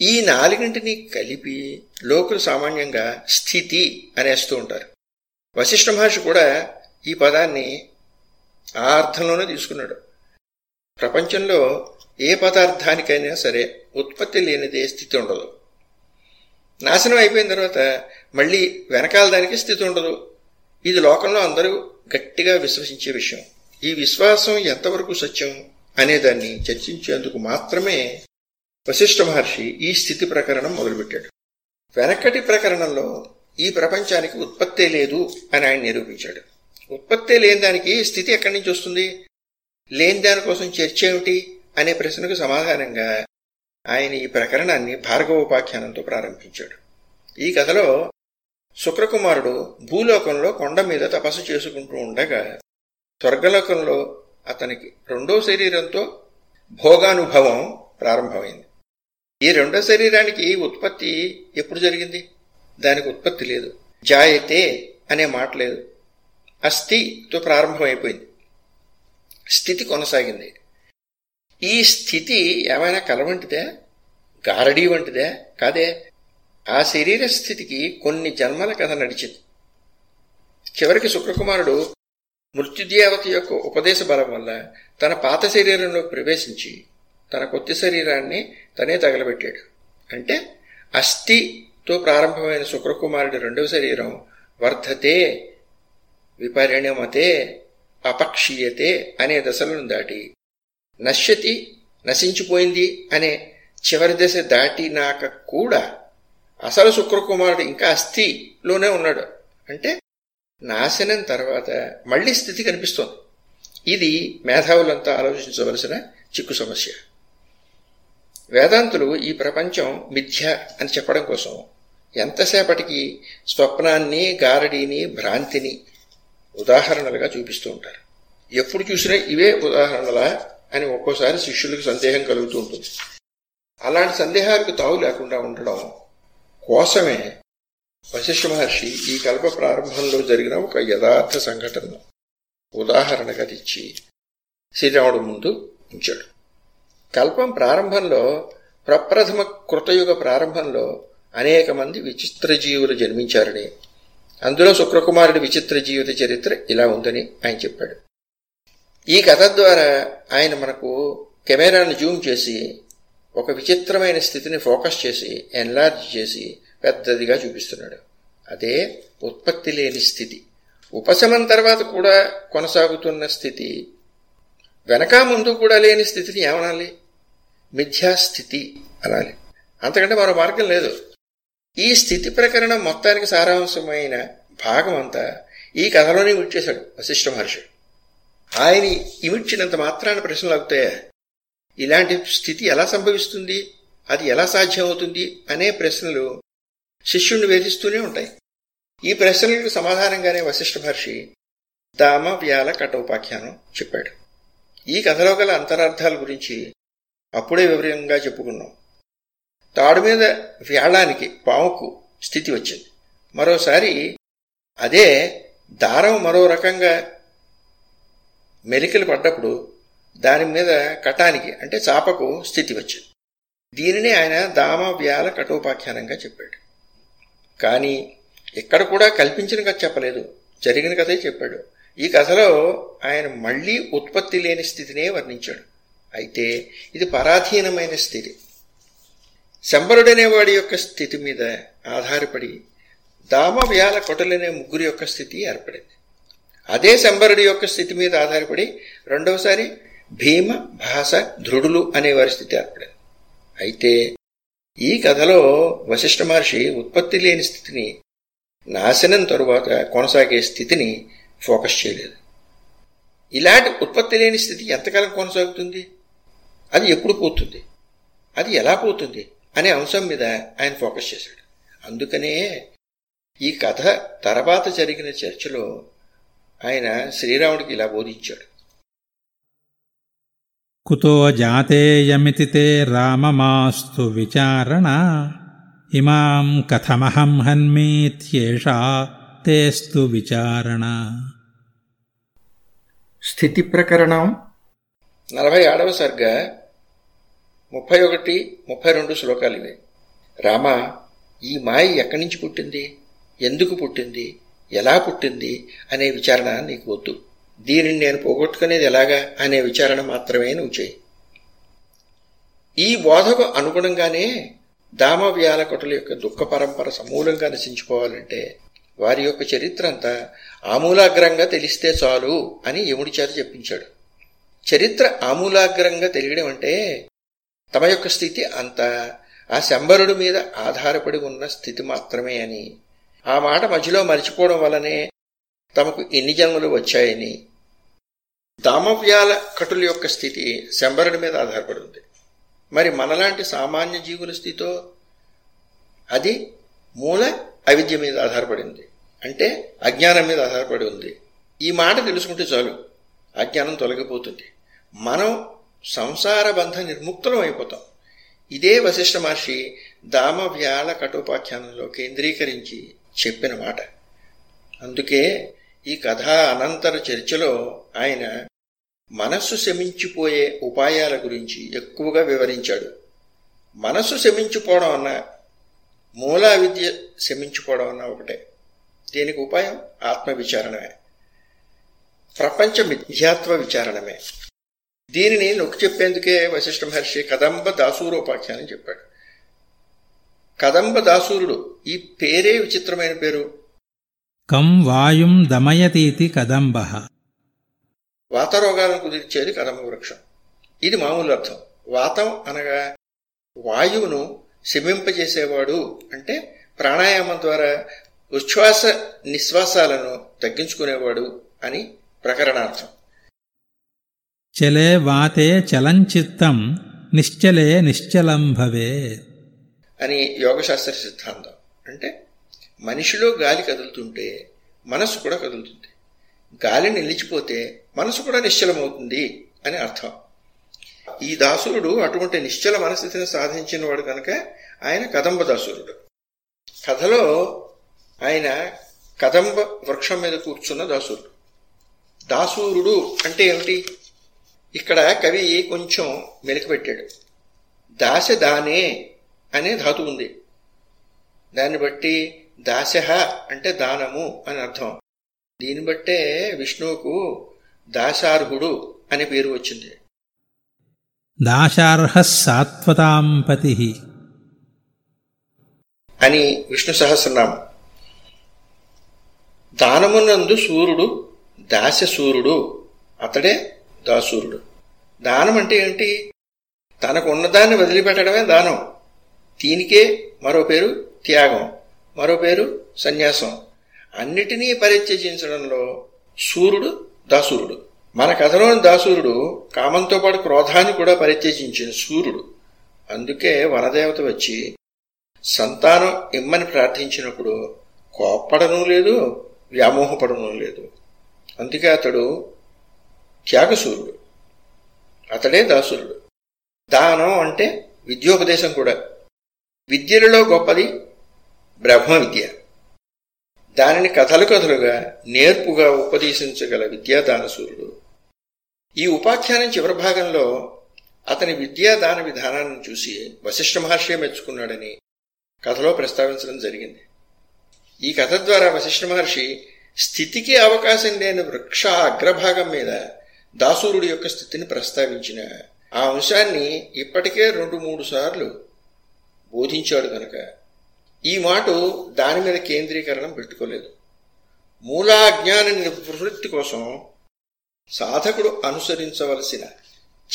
ఈ నాలుగింటిని కలిపి లోకులు సామాన్యంగా స్థితి అనేస్తూ ఉంటారు. వశిష్ఠ మహర్షి కూడా ఈ పదాన్ని ఆ అర్థంలోనే తీసుకున్నాడు. ప్రపంచంలో ఏ పదార్థానికైనా సరే ఉత్పత్తి లేనిదే స్థితి ఉండదు. నాశనం అయిపోయిన తర్వాత మళ్ళీ వెనకాల దానికి స్థితి ఉండదు. ఇది లోకంలో అందరూ గట్టిగా విశ్వసించే విషయం. ఈ విశ్వాసం ఎంతవరకు సత్యం అనేదాన్ని చర్చించేందుకు మాత్రమే వశిష్ఠ మహర్షి ఈ స్థితి ప్రకరణం మొదలుపెట్టాడు. వెనకటి ప్రకరణంలో ఈ ప్రపంచానికి ఉత్పత్తే లేదు అని ఆయన నిరూపించాడు. ఉత్పత్తే లేని దానికి స్థితి ఎక్కడి నుంచి వస్తుంది? లేని దానికోసం చర్చ ఏమిటి అనే ప్రశ్నకు సమాధానంగా ఆయన ఈ ప్రకరణాన్ని భార్గవోపాఖ్యానంతో ప్రారంభించాడు. ఈ కథలో శుక్రకుమారుడు భూలోకంలో కొండ మీద తపస్సు చేసుకుంటూ ఉండగా స్వర్గలోకంలో అతనికి రెండో శరీరంతో భోగానుభవం ప్రారంభమైంది. ఈ రెండో శరీరానికి ఉత్పత్తి ఎప్పుడు జరిగింది? దానికి ఉత్పత్తి లేదు. జాయతే అనే మాట లేదు. అస్థితో ప్రారంభమైపోయింది. స్థితి కొనసాగింది. ఈ స్థితి ఏమైనా కల వంటిదే? గారడీ వంటిదే? కాదే. ఆ శరీర స్థితికి కొన్ని జన్మల కథ నడిచింది. చివరికి శుక్రకుమారుడు మృత్యుదేవత యొక్క ఉపదేశ బలం వల్ల తన పాత శరీరంలో ప్రవేశించి తన కొత్త శరీరాన్ని తనే తగలబెట్టాడు. అంటే అస్థితో ప్రారంభమైన శుక్రకుమారుడి రెండవ శరీరం వర్ధతే విపరిణమతే అపక్షీయతే అనే దశలను దాటి నశ్యతి నశించిపోయింది అనే చివరి దశ దాటినాక కూడా అసలు శుక్రకుమారుడు ఇంకా అస్థిలోనే ఉన్నాడు. అంటే నాశనం తర్వాత మళ్ళీ స్థితి కనిపిస్తోంది. ఇది మేధావులంతా ఆలోచించవలసిన చిక్కు సమస్య. వేదాంతులు ఈ ప్రపంచం మిథ్య అని చెప్పడం కోసం ఎంతసేపటికి స్వప్నాన్ని గారడీని భ్రాంతిని ఉదాహరణలుగా చూపిస్తూ ఉంటారు. ఎప్పుడు చూసినా ఇవే ఉదాహరణలా అని ఒక్కోసారి శిష్యులకు సందేహం కలుగుతూ ఉంటుంది. అలాంటి సందేహాలకు తావు లేకుండా ఉండడం కోసమే వశిష్ఠ మహర్షి ఈ కల్ప ప్రారంభంలో జరిగిన ఒక యథార్థ సంఘటనను ఉదాహరణగా తెచ్చి శ్రీరాముడు ముందు ఉంచాడు. కల్పం ప్రారంభంలో ప్రప్రథమ కృతయుగ ప్రారంభంలో అనేక మంది విచిత్ర జీవులు జన్మించారని అందులో శుక్రకుమారుడి విచిత్ర జీవిత చరిత్ర ఇలా ఉందని ఆయన చెప్పాడు. ఈ కథ ద్వారా ఆయన మనకు కెమెరాను జూమ్ చేసి ఒక విచిత్రమైన స్థితిని ఫోకస్ చేసి ఎన్లార్జ్ చేసి పెద్దదిగా చూపిస్తున్నాడు. అదే ఉత్పత్తి లేని స్థితి. ఉపశమనం తర్వాత కూడా కొనసాగుతున్న స్థితి వెనక ముందు కూడా లేని స్థితిని ఏమనాలి? మిథ్యాస్థితి అనాలి. అంతకంటే మరో మార్గం లేదు. ఈ స్థితి ప్రకరణం మొత్తానికి సారాంశమైన భాగం అంతా ఈ కథలోనే విడిచేశాడు వశిష్ఠ మహర్షి. ఆయన ఇమిడ్చినంత మాత్రాన ప్రశ్నలు అవుతాయా ఇలాంటి స్థితి ఎలా సంభవిస్తుంది? అది ఎలా సాధ్యమవుతుంది? అనే ప్రశ్నలు శిష్యుణ్ణి వేధిస్తూనే ఉంటాయి. ఈ ప్రశ్నలకు సమాధానంగానే వశిష్ఠ మహర్షి దామ వ్యాల కఠోపాఖ్యానం చెప్పాడు. ఈ కథలో గల అంతరార్థాల గురించి అప్పుడే వివరంగా చెప్పుకున్నాం. తాడు మీద వ్యాళానికి పాముకు స్థితి వచ్చింది. మరోసారి అదే దారం మరో రకంగా మెలికలు పడ్డప్పుడు దాని మీద కటానికి అంటే చాపకు స్థితి వచ్చింది. దీనిని ఆయన దామ వ్యాల కఠోపాఖ్యానంగా చెప్పాడు. కానీ ఇక్కడ కూడా కల్పించిన కథ చెప్పలేదు. జరిగిన కథే చెప్పాడు. ఈ కథలో ఆయన మళ్ళీ ఉత్పత్తి లేని స్థితినే వర్ణించాడు. అయితే ఇది పరాధీనమైన స్థితి. శంబరుడనేవాడి యొక్క స్థితి మీద ఆధారపడి దామవ్యాల కొటలనే ముగ్గురి యొక్క స్థితి ఏర్పడింది. అదే శంబరుడి యొక్క స్థితి మీద ఆధారపడి రెండవసారి భీమ భాష ధృడులు అనే వారి స్థితి ఏర్పడింది. అయితే ఈ కథలో వశిష్ఠ మహర్షి ఉత్పత్తి లేని స్థితిని నాశనం తరువాత కొనసాగే స్థితిని ఫోకస్ చేయలేదు. ఇలాంటి ఉత్పత్తి లేని స్థితి ఎంతకాలం కొనసాగుతుంది? అది ఎప్పుడు పోతుంది? అది ఎలా పోతుంది? అనే అంశం మీద ఆయన ఫోకస్ చేశాడు. అందుకనే ఈ కథ తర్వాత జరిగిన చర్చలో ఆయన శ్రీరాముడికి ఇలా బోధించాడు. కుతో జాతేయమితి తే రామమాస్తు విచారణ ఇమాం కథమహం హన్మీత్యేషా తేస్తు విచారణ. స్థితి ప్రకరణం నలభై ఆడవ సర్గ ముప్పై ఒకటి ముప్పై రెండు శ్లోకాలు ఇవి. రామ ఈ మాయ ఎక్కడి నుంచి పుట్టింది? ఎందుకు పుట్టింది? ఎలా పుట్టింది? అనే విచారణ నీకు వద్దు. దీనిని నేను పోగొట్టుకునేది ఎలాగా? అనే విచారణ మాత్రమే నువ్వు చేయి. ఈ బోధకు అనుగుణంగానే దామవ్యాలకటుల యొక్క దుఃఖ పరంపర సమూలంగా నశించుకోవాలంటే వారి యొక్క చరిత్ర అంతా ఆమూలాగ్రంగా తెలిస్తే చాలు అని యముడి చేత చెప్పించాడు. చరిత్ర ఆమూలాగ్రంగా తెలియడం అంటే తమ యొక్క స్థితి అంతా. ఆ శంబరుడి మీద ఆధారపడి ఉన్న స్థితి మాత్రమే అని. ఆ మాట మధ్యలో మరిచిపోవడం వల్లనే తమకు ఎన్ని జన్మలు వచ్చాయని. దామవ్యాల కటుల యొక్క స్థితి శంబరుడి మీద ఆధారపడి ఉంది. మరి మనలాంటి సామాన్య జీవుల స్థితితో అది మూల అవిద్య మీద ఆధారపడింది అంటే అజ్ఞానం మీద ఆధారపడి ఉంది. ఈ మాట తెలుసుకుంటే చాలు. అజ్ఞానం తొలగిపోతుంది. మనం సంసార బంధ నిర్ముక్తులం అయిపోతాం. ఇదే వశిష్ఠ మహర్షి దామవ్యాళ కఠోపాఖ్యానంలో కేంద్రీకరించి చెప్పిన మాట. అందుకే ఈ కథ అనంతర చర్చలో ఆయన మనస్సు శమించిపోయే ఉపాయాల గురించి ఎక్కువగా వివరించాడు. మనస్సు శమించిపోవడం అన్న మూలా విద్య శమించిపోవడం అన్న ఒకటే. దీనికి ఉపాయం? ఆత్మ విచారణమే ప్రపంచ మిథ్యాత్వ విచారణమే. దీనిని నొక్కి చెప్పేందుకే వశిష్ఠ మహర్షి కదంబ దాసూరోపాఖ్యానం చెప్పాడు. కదంబ దాసూరుడు ఈ పేరే విచిత్రమైన పేరు. కం వాయుం దమయతీతి కదంబ. వాతరోగాలను కుదిర్చేది కదంబ వృక్షం. ఇది మామూలు అర్థం. వాతం అనగా వాయువును శమింపజేసేవాడు అంటే ప్రాణాయామం ద్వారా ఉచ్ఛ్వాస నిశ్వాసాలను తగ్గించుకునేవాడు అని ప్రకరణార్థం. చలే వాతే చలంచిత్తం నిశ్చలే నిశ్చలం భవే. అని యోగశాస్త్ర సిద్ధాంతం. అంటే మనిషిలో గాలి కదులుతుంటే మనసు కూడా కదులుతుంది. గాలి నిలిచిపోతే మనసు కూడా నిశ్చలమవుతుంది అని అర్థం. ఈ దాసురుడు అటువంటి నిశ్చల మనస్థితిని సాధించిన వాడు కనుక ఆయన కదంబ దాసురుడు. కథలో ఆయన కదంబ వృక్షం మీద కూర్చున్న దాసురుడు. దాసూరుడు అంటే ఏమిటి? ఇక్కడ కవి కొంచెం మెలికపెట్టాడు దాస దానే అనే ధాతు ఉంది. దాన్ని బట్టి దాస అంటే దానము అని అర్థం. దీన్ని బట్టే విష్ణువుకు దాసార్హుడు అనే పేరు వచ్చింది. దాశార్హ సాత్వతాం పతి. అని విష్ణు సహస్రనామం. దానమునందు సూర్యుడు దాస సూర్యుడు అతడే దాసూరుడు. దానం అంటే ఏంటి? తనకు ఉన్నదాన్ని వదిలిపెట్టడమే దానం. దీనికే మరో పేరు త్యాగం మరో పేరు సన్యాసం. అన్నిటినీ పరిత్యజించడంలో సూర్యుడు దాసూరుడు. మన కథలోని దాసూరుడు కామంతో పాటు క్రోధాన్ని కూడా పరిత్యజించిన సూర్యుడు. అందుకే వనదేవత వచ్చి సంతానం ఇమ్మని ప్రార్థించినప్పుడు కోప్పడను లేదు వ్యామోహపడను లేదు. అందుకే అతడు త్యాగసూరుడు అతడే దాసురుడు. దానం అంటే విద్యోపదేశం కూడా. విద్యలలో గొప్పది బ్రహ్మ విద్య దానిని కథలు కథలుగా నేర్పుగా ఉపదేశించగల విద్యాదానసూరుడు ఈ ఉపాఖ్యానం చివరి భాగంలో అతని విద్యాదాన విధానాన్ని చూసి వశిష్ఠ మహర్షి మెచ్చుకున్నాడని కథలో ప్రస్తావించడం జరిగింది. ఈ కథ ద్వారా వశిష్ఠ మహర్షి స్థితికి అవకాశం లేని వృక్ష అగ్రభాగం మీద దాసూరుడి యొక్క స్థితిని ప్రస్తావించిన ఆ అంశాన్ని ఇప్పటికే రెండు మూడు సార్లు బోధించాడు కనుక ఈ మాట దాని మీద కేంద్రీకరణం పెట్టుకోలేదు. మూలాజ్ఞాన నివృత్తి కోసం సాధకుడు అనుసరించవలసిన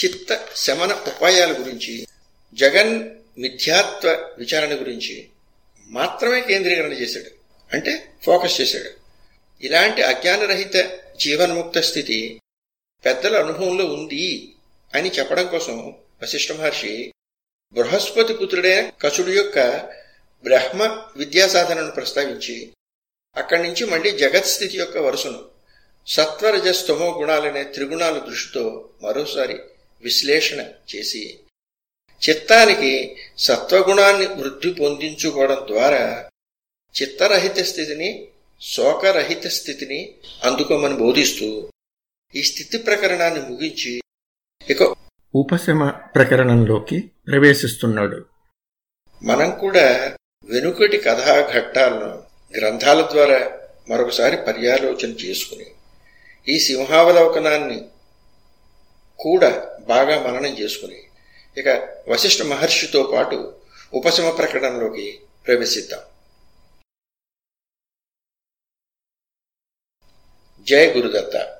చిత్త శమన ఉపాయాల గురించి జగన్ మిథ్యాత్వ విచారణ గురించి మాత్రమే కేంద్రీకరణ చేశాడు. అంటే ఫోకస్ చేశాడు. ఇలాంటి అజ్ఞానరహిత జీవన్ముక్త స్థితి పెద్దల అనుభవంలో ఉంది అని చెప్పడం కోసం వశిష్ఠ మహర్షి బృహస్పతి పుత్రుడైన కసుడు యొక్క బ్రహ్మ విద్యా సాధనను ప్రస్తావించి అక్కడి నుంచి మళ్ళీ జగత్ స్థితి యొక్క వరుసను సత్వరజస్తమో గుణాలనే త్రిగుణాల దృష్టితో మరోసారి విశ్లేషణ చేసి చిత్తానికి సత్వగుణాన్ని వృద్ధి పొందించుకోవడం ద్వారా చిత్తరహిత స్థితిని శోకరహిత స్థితిని అందుకోమని బోధిస్తూ ఈ స్థితి ప్రకరణాన్ని ముగించి ఇక ఉపశమ ప్రకరణంలోకి ప్రవేశిస్తున్నాడు. మనం కూడా వెనుకటి కథా ఘట్టాలను గ్రంథాల ద్వారా మరొకసారి పర్యాలోచన చేసుకుని ఈ సింహావలోకనాన్ని కూడా బాగా మననం చేసుకుని ఇక వశిష్ఠ మహర్షితో పాటు ఉపశమ ప్రకటనలోకి ప్రవేశిద్దాం. జయ గురుదత్త.